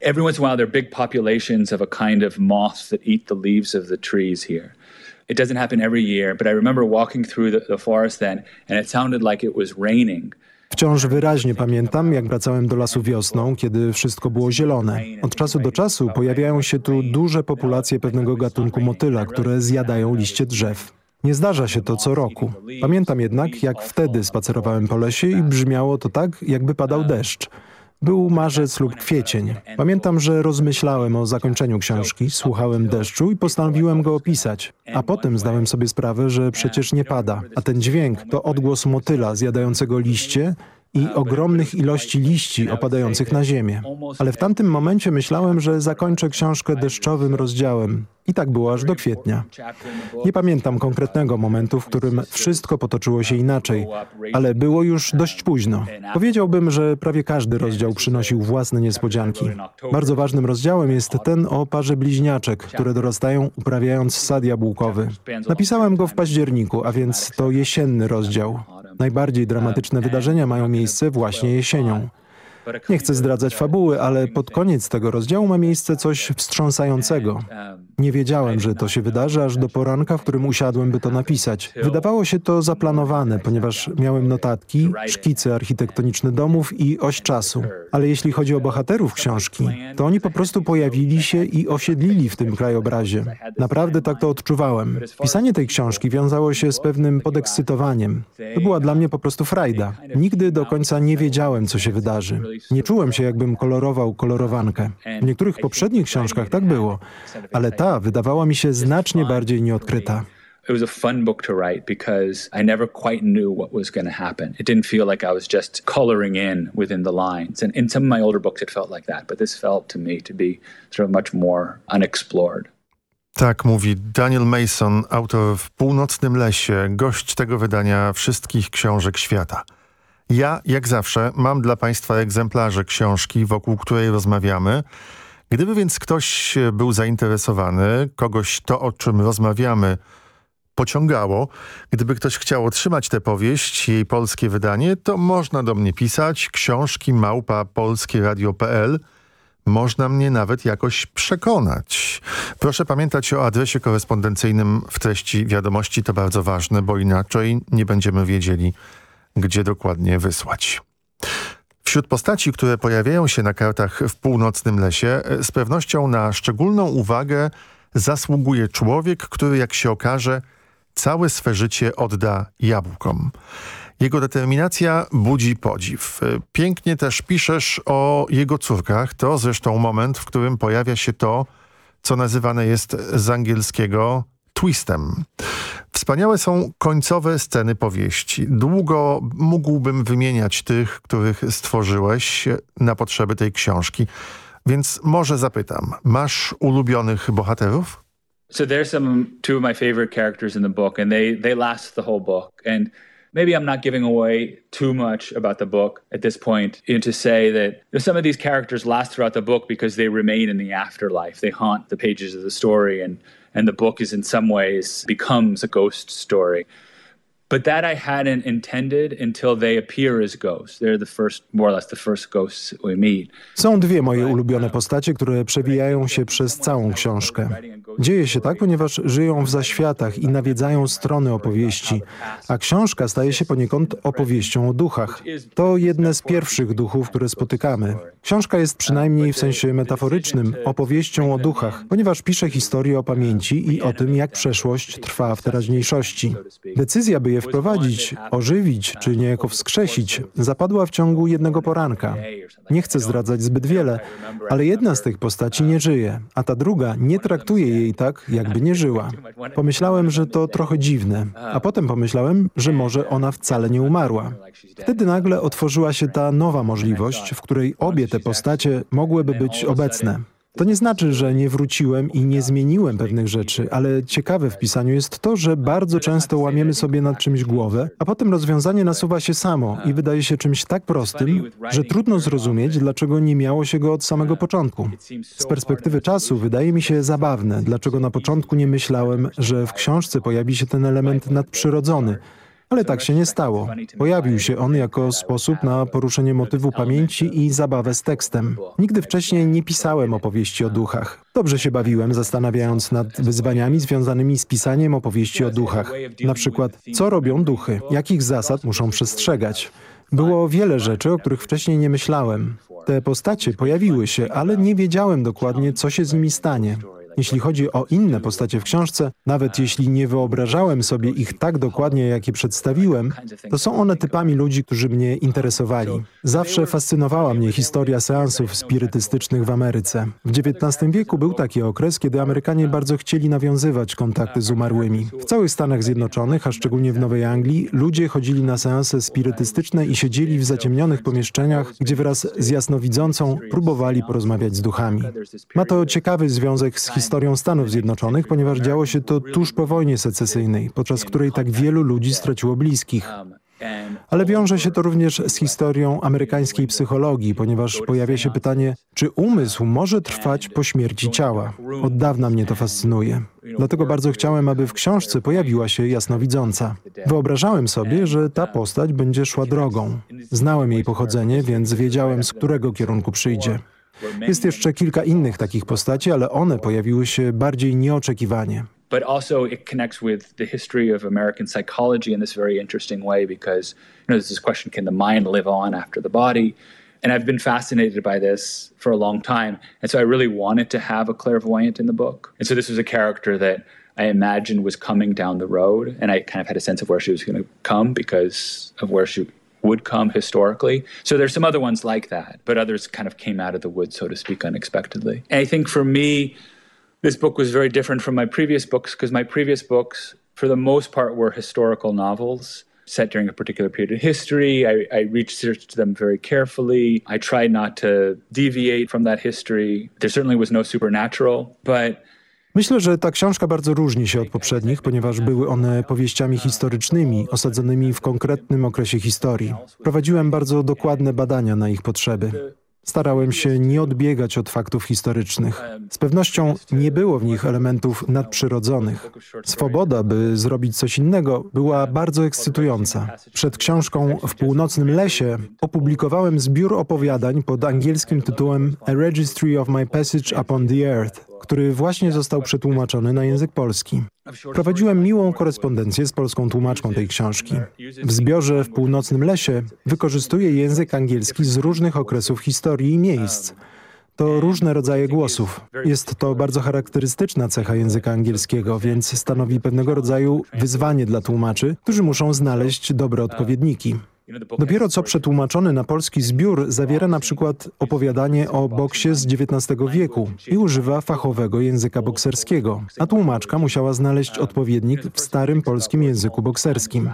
every once in a while there are big populations of a kind of that eat the leaves of the trees here. It doesn't happen every year, but I remember walking through the, the forest then and it sounded like it was raining. Wciąż wyraźnie pamiętam, jak wracałem do lasu wiosną, kiedy wszystko było zielone. Od czasu do czasu pojawiają się tu duże populacje pewnego gatunku motyla, które zjadają liście drzew. Nie zdarza się to co roku. Pamiętam jednak, jak wtedy spacerowałem po lesie i brzmiało to tak, jakby padał deszcz. Był marzec lub kwiecień. Pamiętam, że rozmyślałem o zakończeniu książki, słuchałem deszczu i postanowiłem go opisać. A potem zdałem sobie sprawę, że przecież nie pada, a ten dźwięk to odgłos motyla zjadającego liście i ogromnych ilości liści opadających na ziemię. Ale w tamtym momencie myślałem, że zakończę książkę deszczowym rozdziałem. I tak było aż do kwietnia. Nie pamiętam konkretnego momentu, w którym wszystko potoczyło się inaczej, ale było już dość późno. Powiedziałbym, że prawie każdy rozdział przynosił własne niespodzianki. Bardzo ważnym rozdziałem jest ten o parze bliźniaczek, które dorastają uprawiając sad jabłkowy. Napisałem go w październiku, a więc to jesienny rozdział. Najbardziej dramatyczne wydarzenia mają miejsce właśnie jesienią. Nie chcę zdradzać fabuły, ale pod koniec tego rozdziału ma miejsce coś wstrząsającego. Nie wiedziałem, że to się wydarzy aż do poranka, w którym usiadłem, by to napisać. Wydawało się to zaplanowane, ponieważ miałem notatki, szkice architektoniczne domów i oś czasu. Ale jeśli chodzi o bohaterów książki, to oni po prostu pojawili się i osiedlili w tym krajobrazie. Naprawdę tak to odczuwałem. Pisanie tej książki wiązało się z pewnym podekscytowaniem. To była dla mnie po prostu frajda. Nigdy do końca nie wiedziałem, co się wydarzy. Nie czułem się, jakbym kolorował kolorowankę. W niektórych poprzednich książkach tak było, ale ta wydawała mi się znacznie bardziej nieodkryta. it was a fun book to write because I never quite knew what was going to happen. It didn't feel like I was just coloring in within the lines. And in some of my older books, it felt like that, but this felt to me to be sort of much more unexplored. Tak mówi Daniel Mason, autor w Północnym Lesie, gość tego wydania wszystkich książek świata. Ja, jak zawsze, mam dla Państwa egzemplarze książki, wokół której rozmawiamy. Gdyby więc ktoś był zainteresowany, kogoś to, o czym rozmawiamy, pociągało. Gdyby ktoś chciał otrzymać tę powieść, jej polskie wydanie, to można do mnie pisać książki małpa polskieradio.pl. Można mnie nawet jakoś przekonać. Proszę pamiętać o adresie korespondencyjnym w treści wiadomości, to bardzo ważne, bo inaczej nie będziemy wiedzieli, gdzie dokładnie wysłać. Wśród postaci, które pojawiają się na kartach w północnym lesie, z pewnością na szczególną uwagę zasługuje człowiek, który jak się okaże całe swe życie odda jabłkom. Jego determinacja budzi podziw. Pięknie też piszesz o jego córkach. To zresztą moment, w którym pojawia się to, co nazywane jest z angielskiego twistem. Wspaniałe są końcowe sceny powieści. Długo mógłbym wymieniać tych, których stworzyłeś na potrzeby tej książki. Więc może zapytam, masz ulubionych bohaterów? So there's some two of my favorite characters in the book and they they last the whole book and maybe I'm not giving away too much about the book at this point you to say that some of these characters last throughout the book because they remain in the afterlife. They haunt the pages of the story and and the book is in some ways becomes a ghost story. But that I hadn't intended until they appear as ghosts. They're the first, more or less the first ghosts we meet. Są dwie moje ulubione postacie, które przewijają się przez całą książkę. Dzieje się tak, ponieważ żyją w zaświatach i nawiedzają strony opowieści, a książka staje się poniekąd opowieścią o duchach. To jedne z pierwszych duchów, które spotykamy. Książka jest przynajmniej w sensie metaforycznym opowieścią o duchach, ponieważ pisze historię o pamięci i o tym, jak przeszłość trwa w teraźniejszości. Decyzja, by je wprowadzić, ożywić czy niejako wskrzesić, zapadła w ciągu jednego poranka. Nie chcę zdradzać zbyt wiele, ale jedna z tych postaci nie żyje, a ta druga nie traktuje jej tak, jakby nie żyła. Pomyślałem, że to trochę dziwne, a potem pomyślałem, że może ona wcale nie umarła. Wtedy nagle otworzyła się ta nowa możliwość, w której obie te postacie mogłyby być obecne. To nie znaczy, że nie wróciłem i nie zmieniłem pewnych rzeczy, ale ciekawe w pisaniu jest to, że bardzo często łamiemy sobie nad czymś głowę, a potem rozwiązanie nasuwa się samo i wydaje się czymś tak prostym, że trudno zrozumieć, dlaczego nie miało się go od samego początku. Z perspektywy czasu wydaje mi się zabawne, dlaczego na początku nie myślałem, że w książce pojawi się ten element nadprzyrodzony, ale tak się nie stało. Pojawił się on jako sposób na poruszenie motywu pamięci i zabawę z tekstem. Nigdy wcześniej nie pisałem opowieści o duchach. Dobrze się bawiłem, zastanawiając nad wyzwaniami związanymi z pisaniem opowieści o duchach. Na przykład, co robią duchy, jakich zasad muszą przestrzegać. Było wiele rzeczy, o których wcześniej nie myślałem. Te postacie pojawiły się, ale nie wiedziałem dokładnie, co się z nimi stanie. Jeśli chodzi o inne postacie w książce, nawet jeśli nie wyobrażałem sobie ich tak dokładnie, jak je przedstawiłem, to są one typami ludzi, którzy mnie interesowali. Zawsze fascynowała mnie historia seansów spirytystycznych w Ameryce. W XIX wieku był taki okres, kiedy Amerykanie bardzo chcieli nawiązywać kontakty z umarłymi. W całych Stanach Zjednoczonych, a szczególnie w Nowej Anglii, ludzie chodzili na seanse spirytystyczne i siedzieli w zaciemnionych pomieszczeniach, gdzie wraz z jasnowidzącą próbowali porozmawiać z duchami. Ma to ciekawy związek z historią historią Stanów Zjednoczonych, ponieważ działo się to tuż po wojnie secesyjnej, podczas której tak wielu ludzi straciło bliskich. Ale wiąże się to również z historią amerykańskiej psychologii, ponieważ pojawia się pytanie, czy umysł może trwać po śmierci ciała. Od dawna mnie to fascynuje. Dlatego bardzo chciałem, aby w książce pojawiła się jasnowidząca. Wyobrażałem sobie, że ta postać będzie szła drogą. Znałem jej pochodzenie, więc wiedziałem, z którego kierunku przyjdzie. Jest jeszcze kilka innych takich postaci, ale one pojawiły się bardziej nieoczekiwanie. But also it connects with the history of American psychology in this very interesting way because you know there's this question can the mind live on after the body? And I've been fascinated by this for a long time. And so I really wanted to have a clairvoyant in the book. And so this was a character that I imagined was coming down the road. And I kind of had a sense of where she was going to come because of where she would come historically. So there's some other ones like that, but others kind of came out of the wood, so to speak, unexpectedly. And I think for me, this book was very different from my previous books because my previous books for the most part were historical novels set during a particular period of history. I, I, researched them very carefully. I tried not to deviate from that history. There certainly was no supernatural, but Myślę, że ta książka bardzo różni się od poprzednich, ponieważ były one powieściami historycznymi, osadzonymi w konkretnym okresie historii. Prowadziłem bardzo dokładne badania na ich potrzeby. Starałem się nie odbiegać od faktów historycznych. Z pewnością nie było w nich elementów nadprzyrodzonych. Swoboda, by zrobić coś innego, była bardzo ekscytująca. Przed książką W północnym lesie opublikowałem zbiór opowiadań pod angielskim tytułem A Registry of My Passage Upon the Earth, który właśnie został przetłumaczony na język polski. Prowadziłem miłą korespondencję z polską tłumaczką tej książki. W zbiorze w Północnym Lesie wykorzystuję język angielski z różnych okresów historii i miejsc. To różne rodzaje głosów. Jest to bardzo charakterystyczna cecha języka angielskiego, więc stanowi pewnego rodzaju wyzwanie dla tłumaczy, którzy muszą znaleźć dobre odpowiedniki. Dopiero co przetłumaczony na polski zbiór zawiera na przykład opowiadanie o boksie z XIX wieku i używa fachowego języka bokserskiego, a tłumaczka musiała znaleźć odpowiednik w starym polskim języku bokserskim.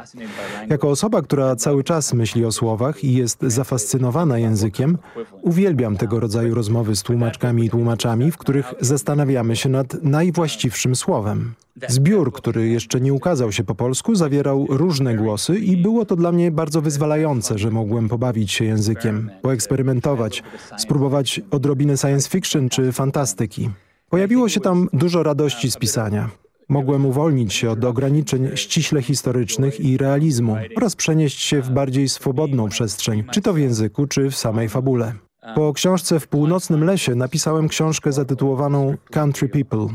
Jako osoba, która cały czas myśli o słowach i jest zafascynowana językiem, uwielbiam tego rodzaju rozmowy z tłumaczkami i tłumaczami, w których zastanawiamy się nad najwłaściwszym słowem. Zbiór, który jeszcze nie ukazał się po polsku, zawierał różne głosy i było to dla mnie bardzo wyzwalające, że mogłem pobawić się językiem, poeksperymentować, spróbować odrobiny science fiction czy fantastyki. Pojawiło się tam dużo radości z pisania. Mogłem uwolnić się od ograniczeń ściśle historycznych i realizmu oraz przenieść się w bardziej swobodną przestrzeń, czy to w języku, czy w samej fabule. Po książce W północnym lesie napisałem książkę zatytułowaną Country People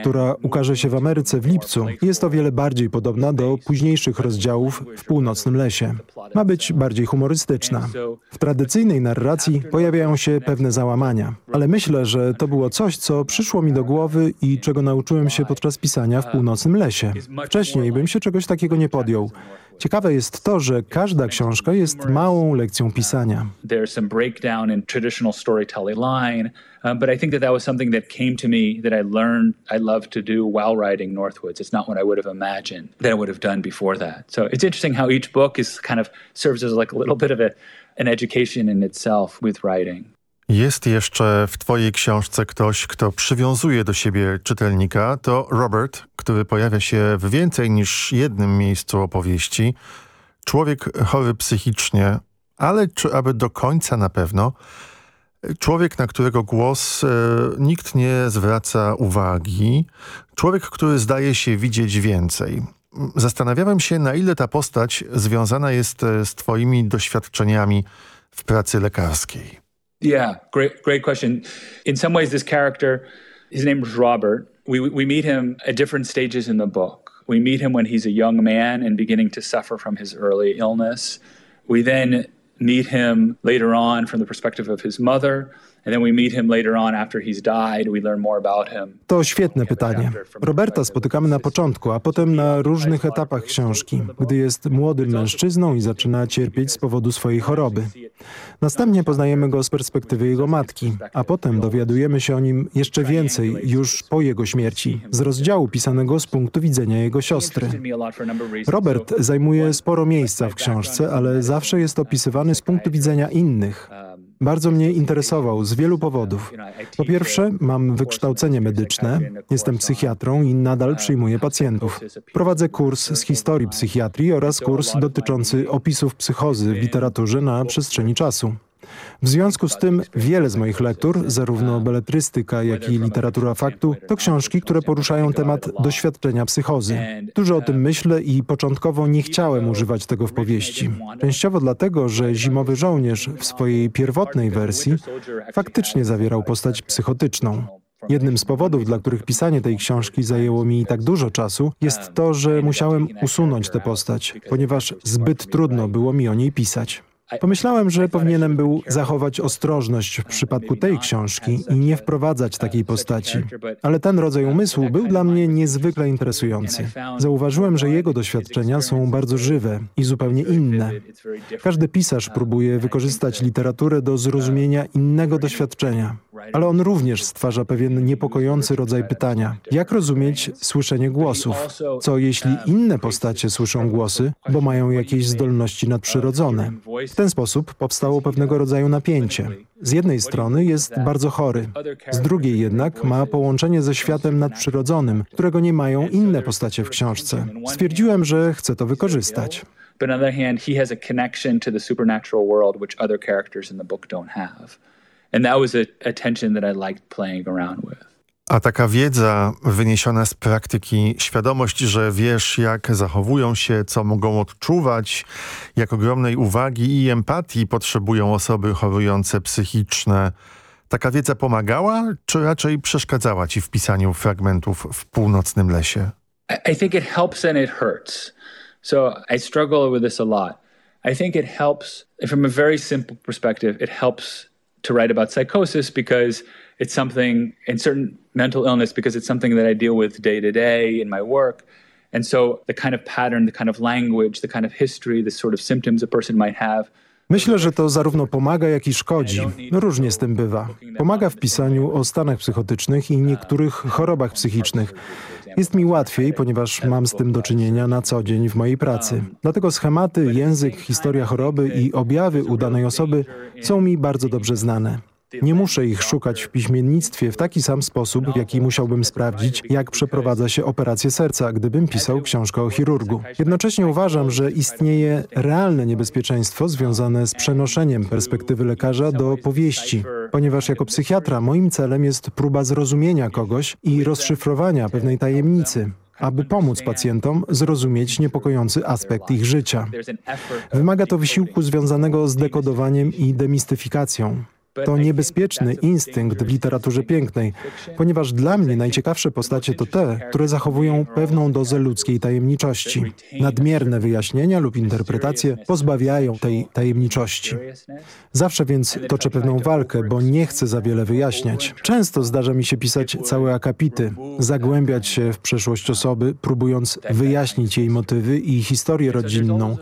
która ukaże się w Ameryce w lipcu, jest o wiele bardziej podobna do późniejszych rozdziałów w Północnym Lesie. Ma być bardziej humorystyczna. W tradycyjnej narracji pojawiają się pewne załamania, ale myślę, że to było coś, co przyszło mi do głowy i czego nauczyłem się podczas pisania w Północnym Lesie. Wcześniej bym się czegoś takiego nie podjął. Ciekawe jest to, że każda książka jest małą lekcją pisania. Um, but I think that that was something that came to me that I learned I love to do while writing Northwoods. It's not what I would have imagined that I would have done before that. So it's interesting how each book is kind of serves as like a little bit of an education in itself with writing. Jest jeszcze w twojej książce ktoś, kto przywiązuje do siebie czytelnika. To Robert, który pojawia się w więcej niż jednym miejscu opowieści. Człowiek chory psychicznie, ale czy aby do końca na pewno. Człowiek, na którego głos e, nikt nie zwraca uwagi. Człowiek, który zdaje się widzieć więcej. Zastanawiałem się, na ile ta postać związana jest e, z twoimi doświadczeniami w pracy lekarskiej. Yeah, great, great question. In some ways, this character, his name is Robert. We, we meet him at different stages in the book. We meet him when he's a young man and beginning to suffer from his early illness. We then meet him later on from the perspective of his mother. To świetne pytanie. Roberta spotykamy na początku, a potem na różnych etapach książki, gdy jest młodym mężczyzną i zaczyna cierpieć z powodu swojej choroby. Następnie poznajemy go z perspektywy jego matki, a potem dowiadujemy się o nim jeszcze więcej już po jego śmierci, z rozdziału pisanego z punktu widzenia jego siostry. Robert zajmuje sporo miejsca w książce, ale zawsze jest opisywany z punktu widzenia innych. Bardzo mnie interesował z wielu powodów. Po pierwsze, mam wykształcenie medyczne, jestem psychiatrą i nadal przyjmuję pacjentów. Prowadzę kurs z historii psychiatrii oraz kurs dotyczący opisów psychozy w literaturze na przestrzeni czasu. W związku z tym wiele z moich lektur, zarówno beletrystyka, jak i literatura faktu, to książki, które poruszają temat doświadczenia psychozy. Dużo o tym myślę i początkowo nie chciałem używać tego w powieści. Częściowo dlatego, że Zimowy Żołnierz w swojej pierwotnej wersji faktycznie zawierał postać psychotyczną. Jednym z powodów, dla których pisanie tej książki zajęło mi tak dużo czasu, jest to, że musiałem usunąć tę postać, ponieważ zbyt trudno było mi o niej pisać. Pomyślałem, że powinienem był zachować ostrożność w przypadku tej książki i nie wprowadzać takiej postaci. Ale ten rodzaj umysłu był dla mnie niezwykle interesujący. Zauważyłem, że jego doświadczenia są bardzo żywe i zupełnie inne. Każdy pisarz próbuje wykorzystać literaturę do zrozumienia innego doświadczenia. Ale on również stwarza pewien niepokojący rodzaj pytania. Jak rozumieć słyszenie głosów? Co jeśli inne postacie słyszą głosy, bo mają jakieś zdolności nadprzyrodzone? W ten sposób powstało pewnego rodzaju napięcie. Z jednej strony jest bardzo chory, z drugiej jednak ma połączenie ze światem nadprzyrodzonym, którego nie mają inne postacie w książce. Stwierdziłem, że chcę to wykorzystać. But on the other hand, he has a connection to the supernatural world which other characters in the book don't have. And that was a, a tension that I liked playing around with. A taka wiedza wyniesiona z praktyki, świadomość, że wiesz, jak zachowują się, co mogą odczuwać, jak ogromnej uwagi i empatii potrzebują osoby chorujące psychiczne. Taka wiedza pomagała, czy raczej przeszkadzała ci w pisaniu fragmentów w północnym lesie? I, think it helps and it hurts. So I struggle with this a lot. I think it helps, from a very simple perspective, it helps to write about psychosis because it's something, in certain mental illness, because it's something that I deal with day to day in my work. And so the kind of pattern, the kind of language, the kind of history, the sort of symptoms a person might have Myślę, że to zarówno pomaga, jak i szkodzi. Różnie z tym bywa. Pomaga w pisaniu o stanach psychotycznych i niektórych chorobach psychicznych. Jest mi łatwiej, ponieważ mam z tym do czynienia na co dzień w mojej pracy. Dlatego schematy, język, historia choroby i objawy u danej osoby są mi bardzo dobrze znane. Nie muszę ich szukać w piśmiennictwie w taki sam sposób, w jaki musiałbym sprawdzić, jak przeprowadza się operację serca, gdybym pisał książkę o chirurgu. Jednocześnie uważam, że istnieje realne niebezpieczeństwo związane z przenoszeniem perspektywy lekarza do powieści, ponieważ jako psychiatra moim celem jest próba zrozumienia kogoś i rozszyfrowania pewnej tajemnicy aby pomóc pacjentom zrozumieć niepokojący aspekt ich życia. Wymaga to wysiłku związanego z dekodowaniem i demistyfikacją. To niebezpieczny instynkt w literaturze pięknej, ponieważ dla mnie najciekawsze postacie to te, które zachowują pewną dozę ludzkiej tajemniczości. Nadmierne wyjaśnienia lub interpretacje pozbawiają tej tajemniczości. Zawsze więc toczę pewną walkę, bo nie chcę za wiele wyjaśniać. Często zdarza mi się pisać całe akapity, zagłębiać się w przeszłość osoby, próbując wyjaśnić jej motywy i historię rodzinną,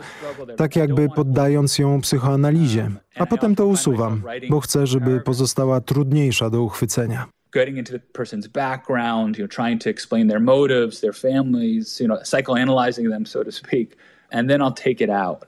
tak jakby poddając ją psychoanalizie a potem to usuwam, bo chcę, żeby pozostała trudniejsza do uchwycenia. Getting into the person's background, you know, trying to explain their motives, their families, you know, psychoanalyzing them, so to speak, and then I'll take it out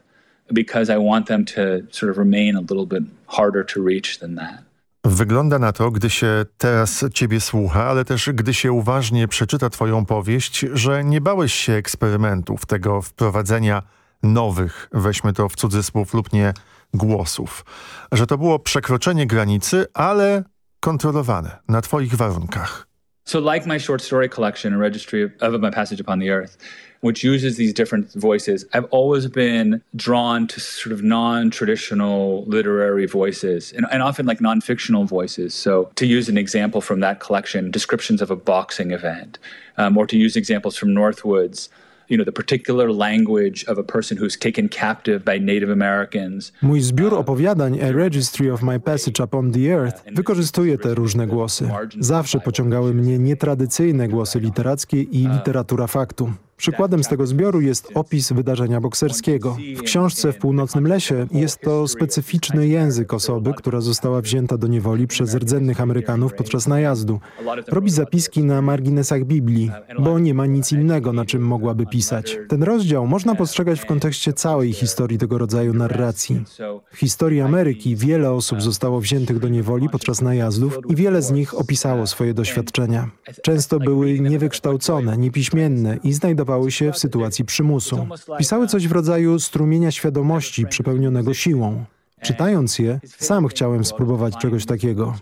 because I want them to sort of remain a little bit harder to reach than that. Wygląda na to, gdy się teraz ciebie słucha, ale też gdy się uważnie przeczyta twoją powieść, że nie bałeś się eksperymentów, tego wprowadzenia nowych, weźmy to w cudzysłów lub nie, głosów. Że to było przekroczenie granicy, ale kontrolowane na twoich warunkach. So like my short story collection, A Registry of, of My Passage Upon the Earth, which uses these different voices, I've always been drawn to sort of non-traditional literary voices and, and often like non-fictional voices. So to use an example from that collection, descriptions of a boxing event, um, or to use examples from Northwoods, you know, the particular language of a person who's taken captive by Native Americans. Mój zbiór opowiadań A Registry of My Passage Upon the Earth wykorzystuje te różne głosy. Zawsze pociągały mnie nietradycyjne głosy literackie i literatura faktu. Przykładem z tego zbioru jest opis wydarzenia bokserskiego. W książce w Północnym Lesie jest to specyficzny język osoby, która została wzięta do niewoli przez rdzennych Amerykanów podczas najazdu. Robi zapiski na marginesach Biblii, bo nie ma nic innego, na czym mogłaby pisać. Ten rozdział można postrzegać w kontekście całej historii tego rodzaju narracji. W historii Ameryki wiele osób zostało wziętych do niewoli podczas najazdów i wiele z nich opisało swoje doświadczenia. Często były niewykształcone, niepiśmienne i znajdowały znajdowały się w sytuacji przymusu. Pisały coś w rodzaju strumienia świadomości przepełnionego siłą. Czytając je, sam chciałem spróbować czegoś takiego.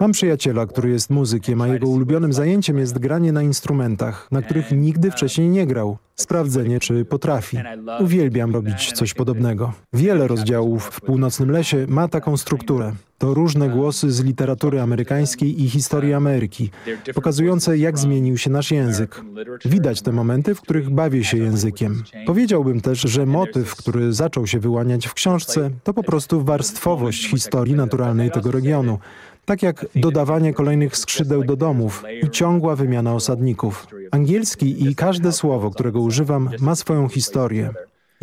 Mam przyjaciela, który jest muzykiem, a jego ulubionym zajęciem jest granie na instrumentach, na których nigdy wcześniej nie grał. Sprawdzenie, czy potrafi. Uwielbiam robić coś podobnego. Wiele rozdziałów w Północnym Lesie ma taką strukturę. To różne głosy z literatury amerykańskiej i historii Ameryki, pokazujące jak zmienił się nasz język. Widać te momenty, w których bawię się językiem. Powiedziałbym też, że motyw, który zaczął się wyłaniać w książce, to po prostu warstwowość historii naturalnej tego regionu tak jak dodawanie kolejnych skrzydeł do domów i ciągła wymiana osadników. Angielski i każde słowo, którego używam, ma swoją historię.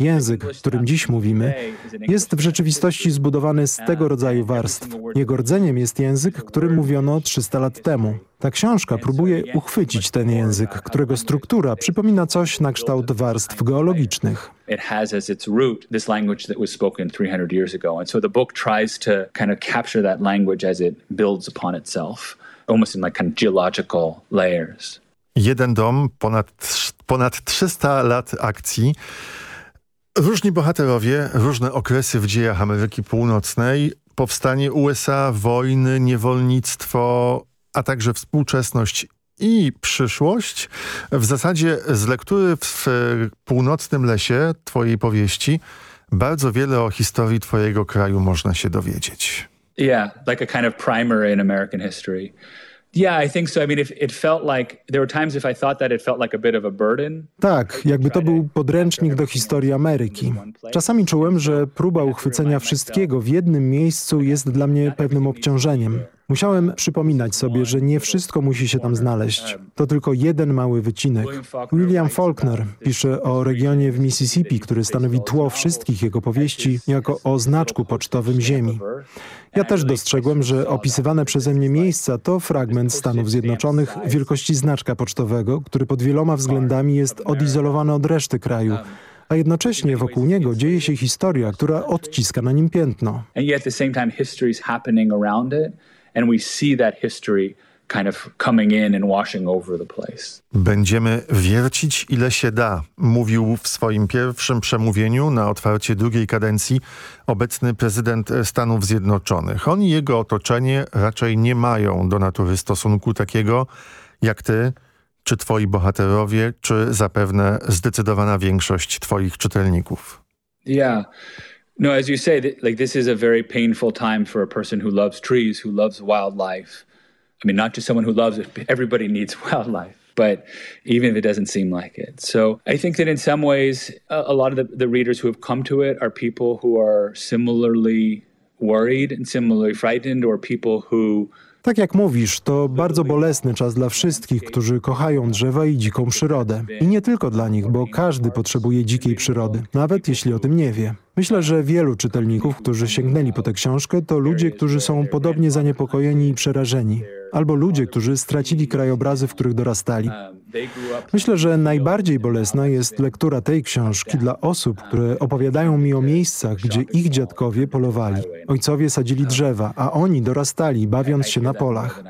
Język, którym dziś mówimy, jest w rzeczywistości zbudowany z tego rodzaju warstw. Jego rdzeniem jest język, którym mówiono 300 lat temu. Ta książka próbuje uchwycić ten język, którego struktura przypomina coś na kształt warstw geologicznych. It has as its root this language that was spoken 300 years ago. And so the book tries to kind of capture that language as it builds upon itself, almost in like kind of geological layers. Jeden dom, ponad, ponad 300 lat akcji. Różni bohaterowie, różne okresy w dziejach Ameryki Północnej, powstanie USA, wojny, niewolnictwo, a także współczesność i przyszłość. W zasadzie z lektury w Północnym Lesie twojej powieści bardzo wiele o historii twojego kraju można się dowiedzieć. Yeah, like a kind of primer in American history. Yeah, I think so. I mean, if it felt like there were times if I thought that it felt like a bit of a burden. Tak, jakby to był podręcznik do historii Ameryki. Czasami czułem, że próba uchwycenia wszystkiego w jednym miejscu jest dla mnie pewnym obciążeniem. Musiałem przypominać sobie, że nie wszystko musi się tam znaleźć. To tylko jeden mały wycinek. William Faulkner pisze o regionie w Mississippi, który stanowi tło wszystkich jego powieści, jako o znaczku pocztowym Ziemi. Ja też dostrzegłem, że opisywane przeze mnie miejsca to fragment Stanów Zjednoczonych wielkości znaczka pocztowego, który pod wieloma względami jest odizolowany od reszty kraju a jednocześnie wokół niego dzieje się historia, która odciska na nim piętno and we see that history kind of coming in and washing over the place. Będziemy wiercić ile się da, mówił w swoim pierwszym przemówieniu na otwarcie drugiej kadencji obecny prezydent Stanów Zjednoczonych. On i jego otoczenie raczej nie mają do natury stosunku takiego jak ty, czy twoi bohaterowie, czy zapewne zdecydowana większość twoich czytelników. Yeah. No, as you say, like this is a very painful time for a person who loves trees, who loves wildlife. I mean, not just someone who loves it. Everybody needs wildlife, but even if it doesn't seem like it. So I think that in some ways, a, a lot of the, the readers who have come to it are people who are similarly worried and similarly frightened, or people who Tak jak mówisz, to bardzo bolesny czas dla wszystkich, którzy kochają drzewa i dziką przyrodę. I nie tylko dla nich, bo każdy potrzebuje dzikiej przyrody, nawet jeśli o tym nie wie. Myślę, że wielu czytelników, którzy sięgnęli po tę książkę, to ludzie, którzy są podobnie zaniepokojeni i przerażeni albo ludzie, którzy stracili krajobrazy, w których dorastali. Myślę, że najbardziej bolesna jest lektura tej książki dla osób, które opowiadają mi o miejscach, gdzie ich dziadkowie polowali. Ojcowie sadzili drzewa, a oni dorastali, bawiąc się na polach.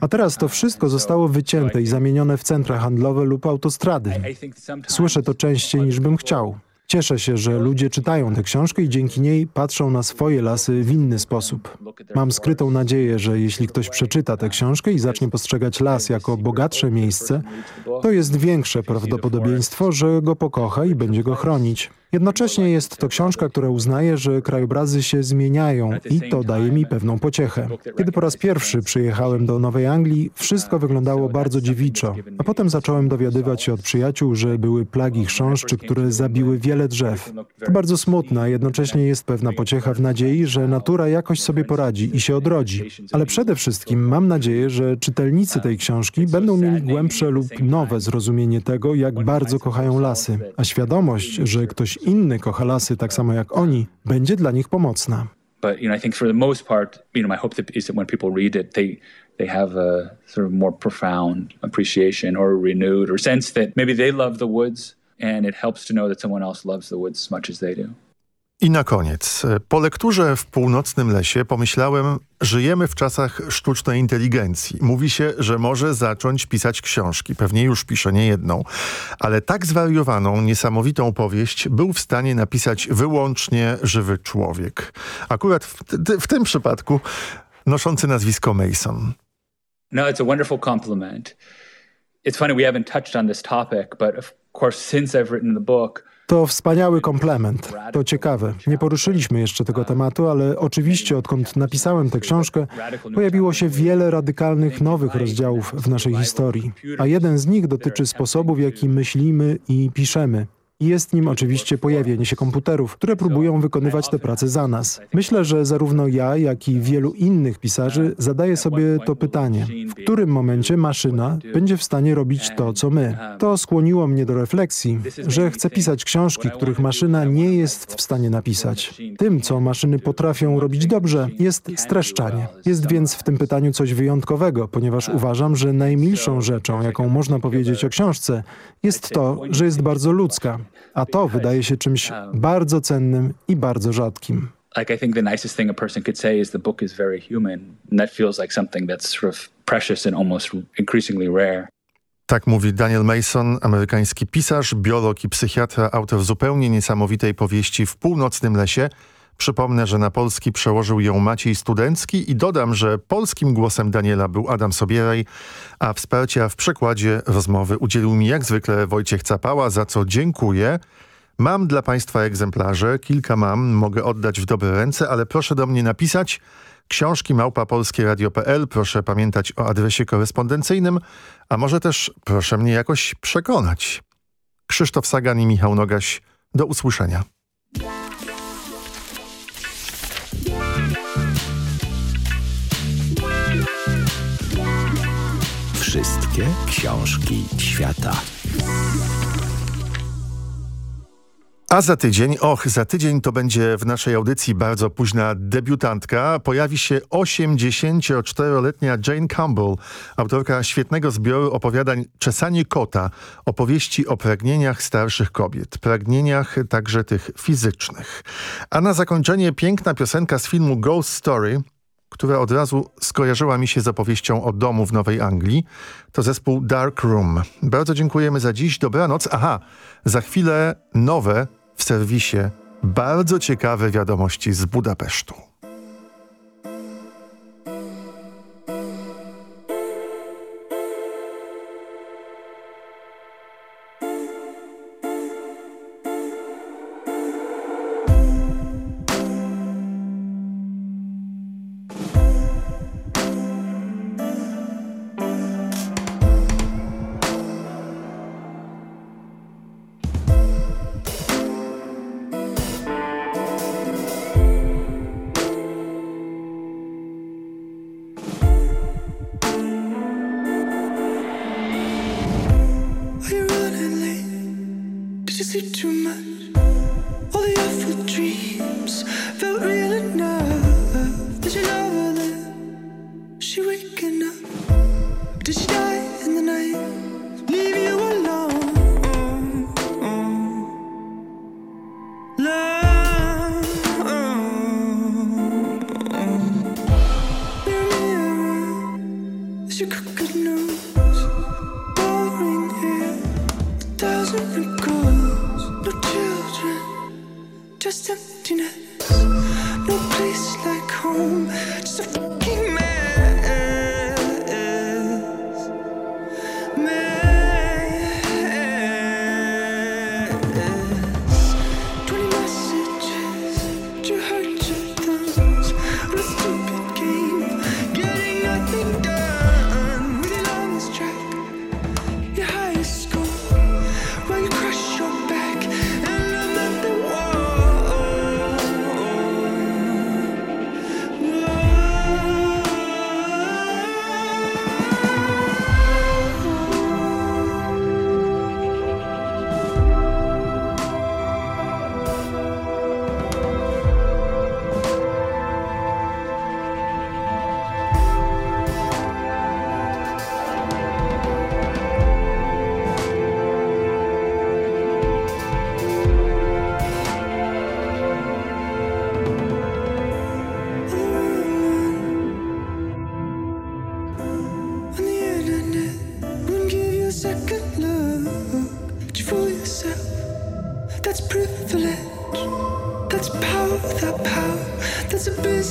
A teraz to wszystko zostało wycięte i zamienione w centra handlowe lub autostrady. Słyszę to częściej niż bym chciał. Cieszę się, że ludzie czytają tę książkę i dzięki niej patrzą na swoje lasy w inny sposób. Mam skrytą nadzieję, że jeśli ktoś przeczyta tę książkę i zacznie postrzegać las jako bogatsze miejsce, to jest większe prawdopodobieństwo, że go pokocha i będzie go chronić. Jednocześnie jest to książka, która uznaje, że krajobrazy się zmieniają i to daje mi pewną pociechę. Kiedy po raz pierwszy przyjechałem do Nowej Anglii, wszystko wyglądało bardzo dziewiczo, a potem zacząłem dowiadywać się od przyjaciół, że były plagi chrząszczy, które zabiły wiele drzew. To bardzo smutne, a jednocześnie jest pewna pociecha w nadziei, że natura jakoś sobie poradzi i się odrodzi. Ale przede wszystkim mam nadzieję, że czytelnicy tej książki będą mieli głębsze lub nowe zrozumienie tego, jak bardzo kochają lasy, a świadomość, że ktoś inny kocha lasy tak samo jak oni, będzie dla nich pomocna. But you know, I think for the most part, you know, my hope is that when people read it, they they have a sort of more profound appreciation or renewed or sense that maybe they love the woods and it helps to know that someone else loves the woods as much as they do. I na koniec, po lekturze w północnym lesie pomyślałem, żyjemy w czasach sztucznej inteligencji. Mówi się, że może zacząć pisać książki, pewnie już pisze nie jedną, ale tak zwariowaną, niesamowitą powieść był w stanie napisać wyłącznie żywy człowiek. Akurat w, w tym przypadku noszący nazwisko Mason. No, it's a wonderful compliment. It's funny, we haven't touched on this topic, but of course since I've written the book, to wspaniały komplement. To ciekawe. Nie poruszyliśmy jeszcze tego tematu, ale oczywiście odkąd napisałem tę książkę, pojawiło się wiele radykalnych nowych rozdziałów w naszej historii. A jeden z nich dotyczy sposobu, w jaki myślimy i piszemy. I jest nim oczywiście pojawienie się komputerów, które próbują wykonywać tę pracę za nas. Myślę, że zarówno ja, jak i wielu innych pisarzy zadaje sobie to pytanie, w którym momencie maszyna będzie w stanie robić to, co my. To skłoniło mnie do refleksji, że chcę pisać książki, których maszyna nie jest w stanie napisać. Tym, co maszyny potrafią robić dobrze, jest streszczanie. Jest więc w tym pytaniu coś wyjątkowego, ponieważ uważam, że najmilszą rzeczą, jaką można powiedzieć o książce, jest to, że jest bardzo ludzka, a to wydaje się czymś bardzo cennym i bardzo rzadkim. Like I think the nicest thing a person could say is the book is very human. And that feels like something that's sort of precious and almost increasingly rare. Tak mówi Daniel Mason, amerykański pisarz, biolog i psychiatra, autor zupełnie niesamowitej powieści W północnym lesie. Przypomnę, że na polski przełożył ją Maciej Studencki i dodam, że polskim głosem Daniela był Adam Sobieraj, a wsparcia w przekładzie rozmowy udzielił mi jak zwykle Wojciech Capała, za co dziękuję. Mam dla Państwa egzemplarze, kilka mam, mogę oddać w dobre ręce, ale proszę do mnie napisać książki małpa polskieradio.pl, proszę pamiętać o adresie korespondencyjnym, a może też proszę mnie jakoś przekonać. Krzysztof Sagan i Michał Nogaś, do usłyszenia. Wszystkie książki świata. A za tydzień, och, za tydzień to będzie w naszej audycji bardzo późna debiutantka. Pojawi się 84-letnia Jane Campbell, autorka świetnego zbioru opowiadań Czesanie kota, opowieści o pragnieniach starszych kobiet, pragnieniach także tych fizycznych. A na zakończenie piękna piosenka z filmu Ghost Story, która od razu skojarzyła mi się z opowieścią o domu w Nowej Anglii. To zespół Dark Room. Bardzo dziękujemy za dziś. Dobranoc. Aha, za chwilę nowe w serwisie bardzo ciekawe wiadomości z Budapesztu.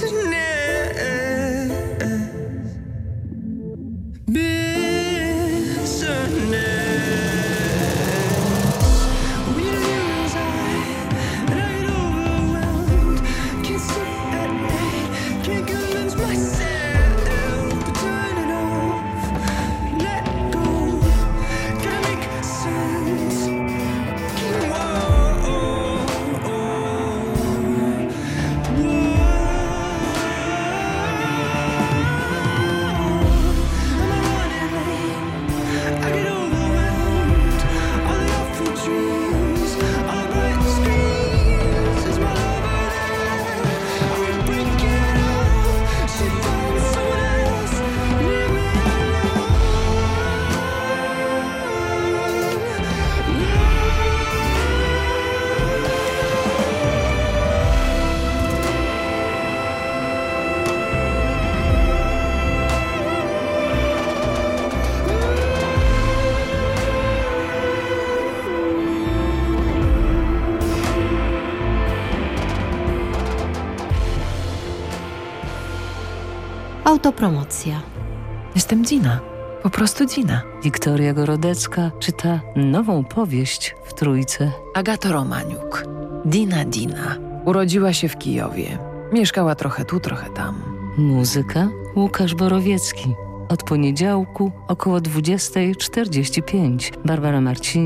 isn't it? Autopromocja. Jestem Dina. Po prostu Dina. Wiktoria Gorodecka czyta nową powieść w Trójce. Agato Romaniuk. Dina Dina. Urodziła się w Kijowie. Mieszkała trochę tu, trochę tam. Muzyka Łukasz Borowiecki. Od poniedziałku około 20.45. Barbara Marcin